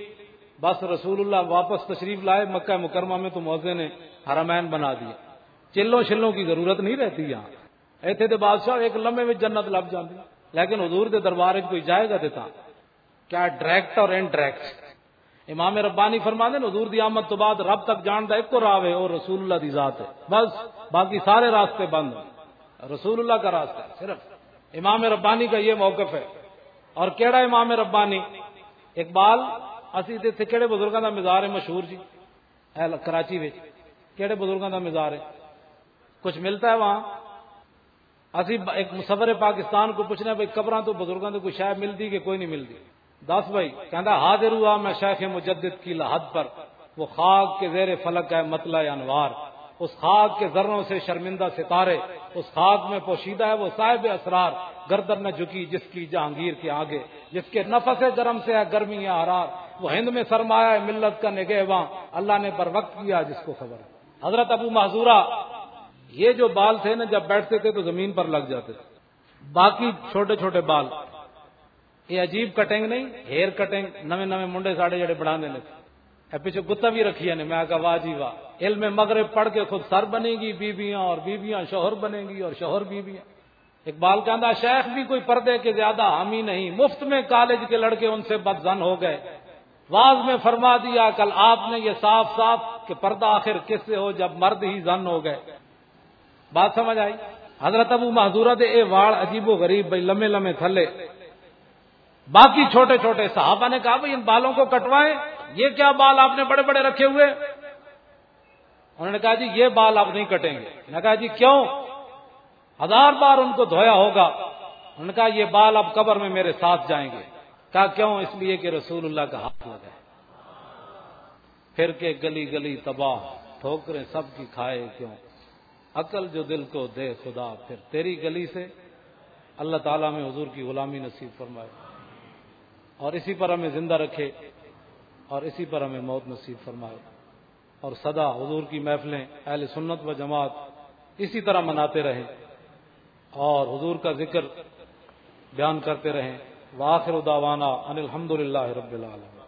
بس رسول اللہ واپس تشریف لائے، مکہ مکرمہ میں تو موزے نے حرمین بنا دیا چلوں شلوں کی ضرورت نہیں رہتی یہاں۔ ایتھے تو بادشاہ ایک لمبے میں جنت لب جاتی لیکن حضور دے دربار کوئی جائے گا دیتا کیا ڈائریکٹ اور انڈائریکٹ امام ربانی فرما دے حضور دی آمد تو بعد رب تک جان دا ایک کو راہ ہے اور رسول اللہ دی ذات ہے۔ بس باقی سارے راستے بند رسول اللہ کا راستہ ہے، صرف۔ امام ربانی کا یہ موقف ہے۔ اور کیڑا امام ربانی؟ اقبال، اسی تے کہڑے بزرگوں کا مزار ہے مشہور جی۔ کراچی کہڑے بزرگوں کا مزار ہے۔ کچھ ملتا ہے وہاں؟ اسی ایک مصور پاکستان کو پوچھنا بھائی قبر تو بزرگوں سے کوئی شاید ملتی کہ کوئی نہیں ملتی دس بھائی کہنا حاضر ہوا میں شیخ مجدد کی لحد پر۔ وہ خاک کے زیر فلک ہے مطلع انوار۔ اس خاک کے ذروں سے شرمندہ ستارے، اس خاک میں پوشیدہ ہے وہ صاحب اسرار گردر نہ جھکی جس کی جہانگیر کے آگے، جس کے نفس گرم سے ہے گرمی یا حرار۔ وہ ہند میں سرمایہ ہے ملت کا نگہواں اللہ نے بر وقت کیا جس کو خبر۔ حضرت ابو محضورہ یہ جو بال تھے نا جب بیٹھتے تھے تو زمین پر لگ جاتے تھے۔ باقی چھوٹے چھوٹے بال۔ یہ عجیب کٹنگ نہیں ہیئر کٹنگ نویں نویں منڈے ساڑے جڑے بڑھا دینے تھے پیچھے گتا بھی رکھی نے، میں کہا واہ جی واہ۔ علم مغرب پڑھ کے خود سر بنے گی، بیویاں اور بیویاں، شوہر بنے گی اور شوہر بیویاں۔ اقبال کہنا شیخ بھی کوئی پردے کے زیادہ حامی نہیں۔ مفت میں کالج کے لڑکے ان سے بد زن ہو گئے۔ واز میں فرما دیا، کل آپ نے یہ صاف صاف کہ پردہ آخر کس سے ہو جب مرد ہی زن ہو گئے۔ بات سمجھ آئی؟ حضرت ابو محضورہ دے اے واڑ عجیب و غریب بھائی، لمے لمے تھلے۔ باقی چھوٹے چھوٹے صحابہ نے کہا، بھائی ان بالوں کو کٹوائیں۔ یہ کیا بال آپ نے بڑے بڑے رکھے ہوئے؟ انہوں نے کہا جی یہ بال آپ نہیں کٹیں گے۔ نے کہا جی کیوں؟ ہزار بار ان کو دھویا ہوگا۔ انہوں نے کہا یہ بال اب قبر میں میرے ساتھ جائیں گے۔ کہا کیوں؟ اس لیے کہ رسول اللہ کا ہاتھ لگا پھر کے گلی گلی تباہ، ٹھوکریں سب کی کھائے کیوں؟ عقل جو دل کو دے خدا، پھر تیری گلی سے اللہ تعالیٰ میں حضور کی غلامی نصیب فرمائے۔ اور اسی پر ہمیں زندہ رکھے۔ اور اسی پر ہمیں موت نصیب فرمائے۔ اور سدا حضور کی محفلیں، اہل سنت و جماعت اسی طرح مناتے رہیں۔ اور حضور کا ذکر بیان کرتے رہیں۔ واخر داوانا ان الحمد للہ رب العالم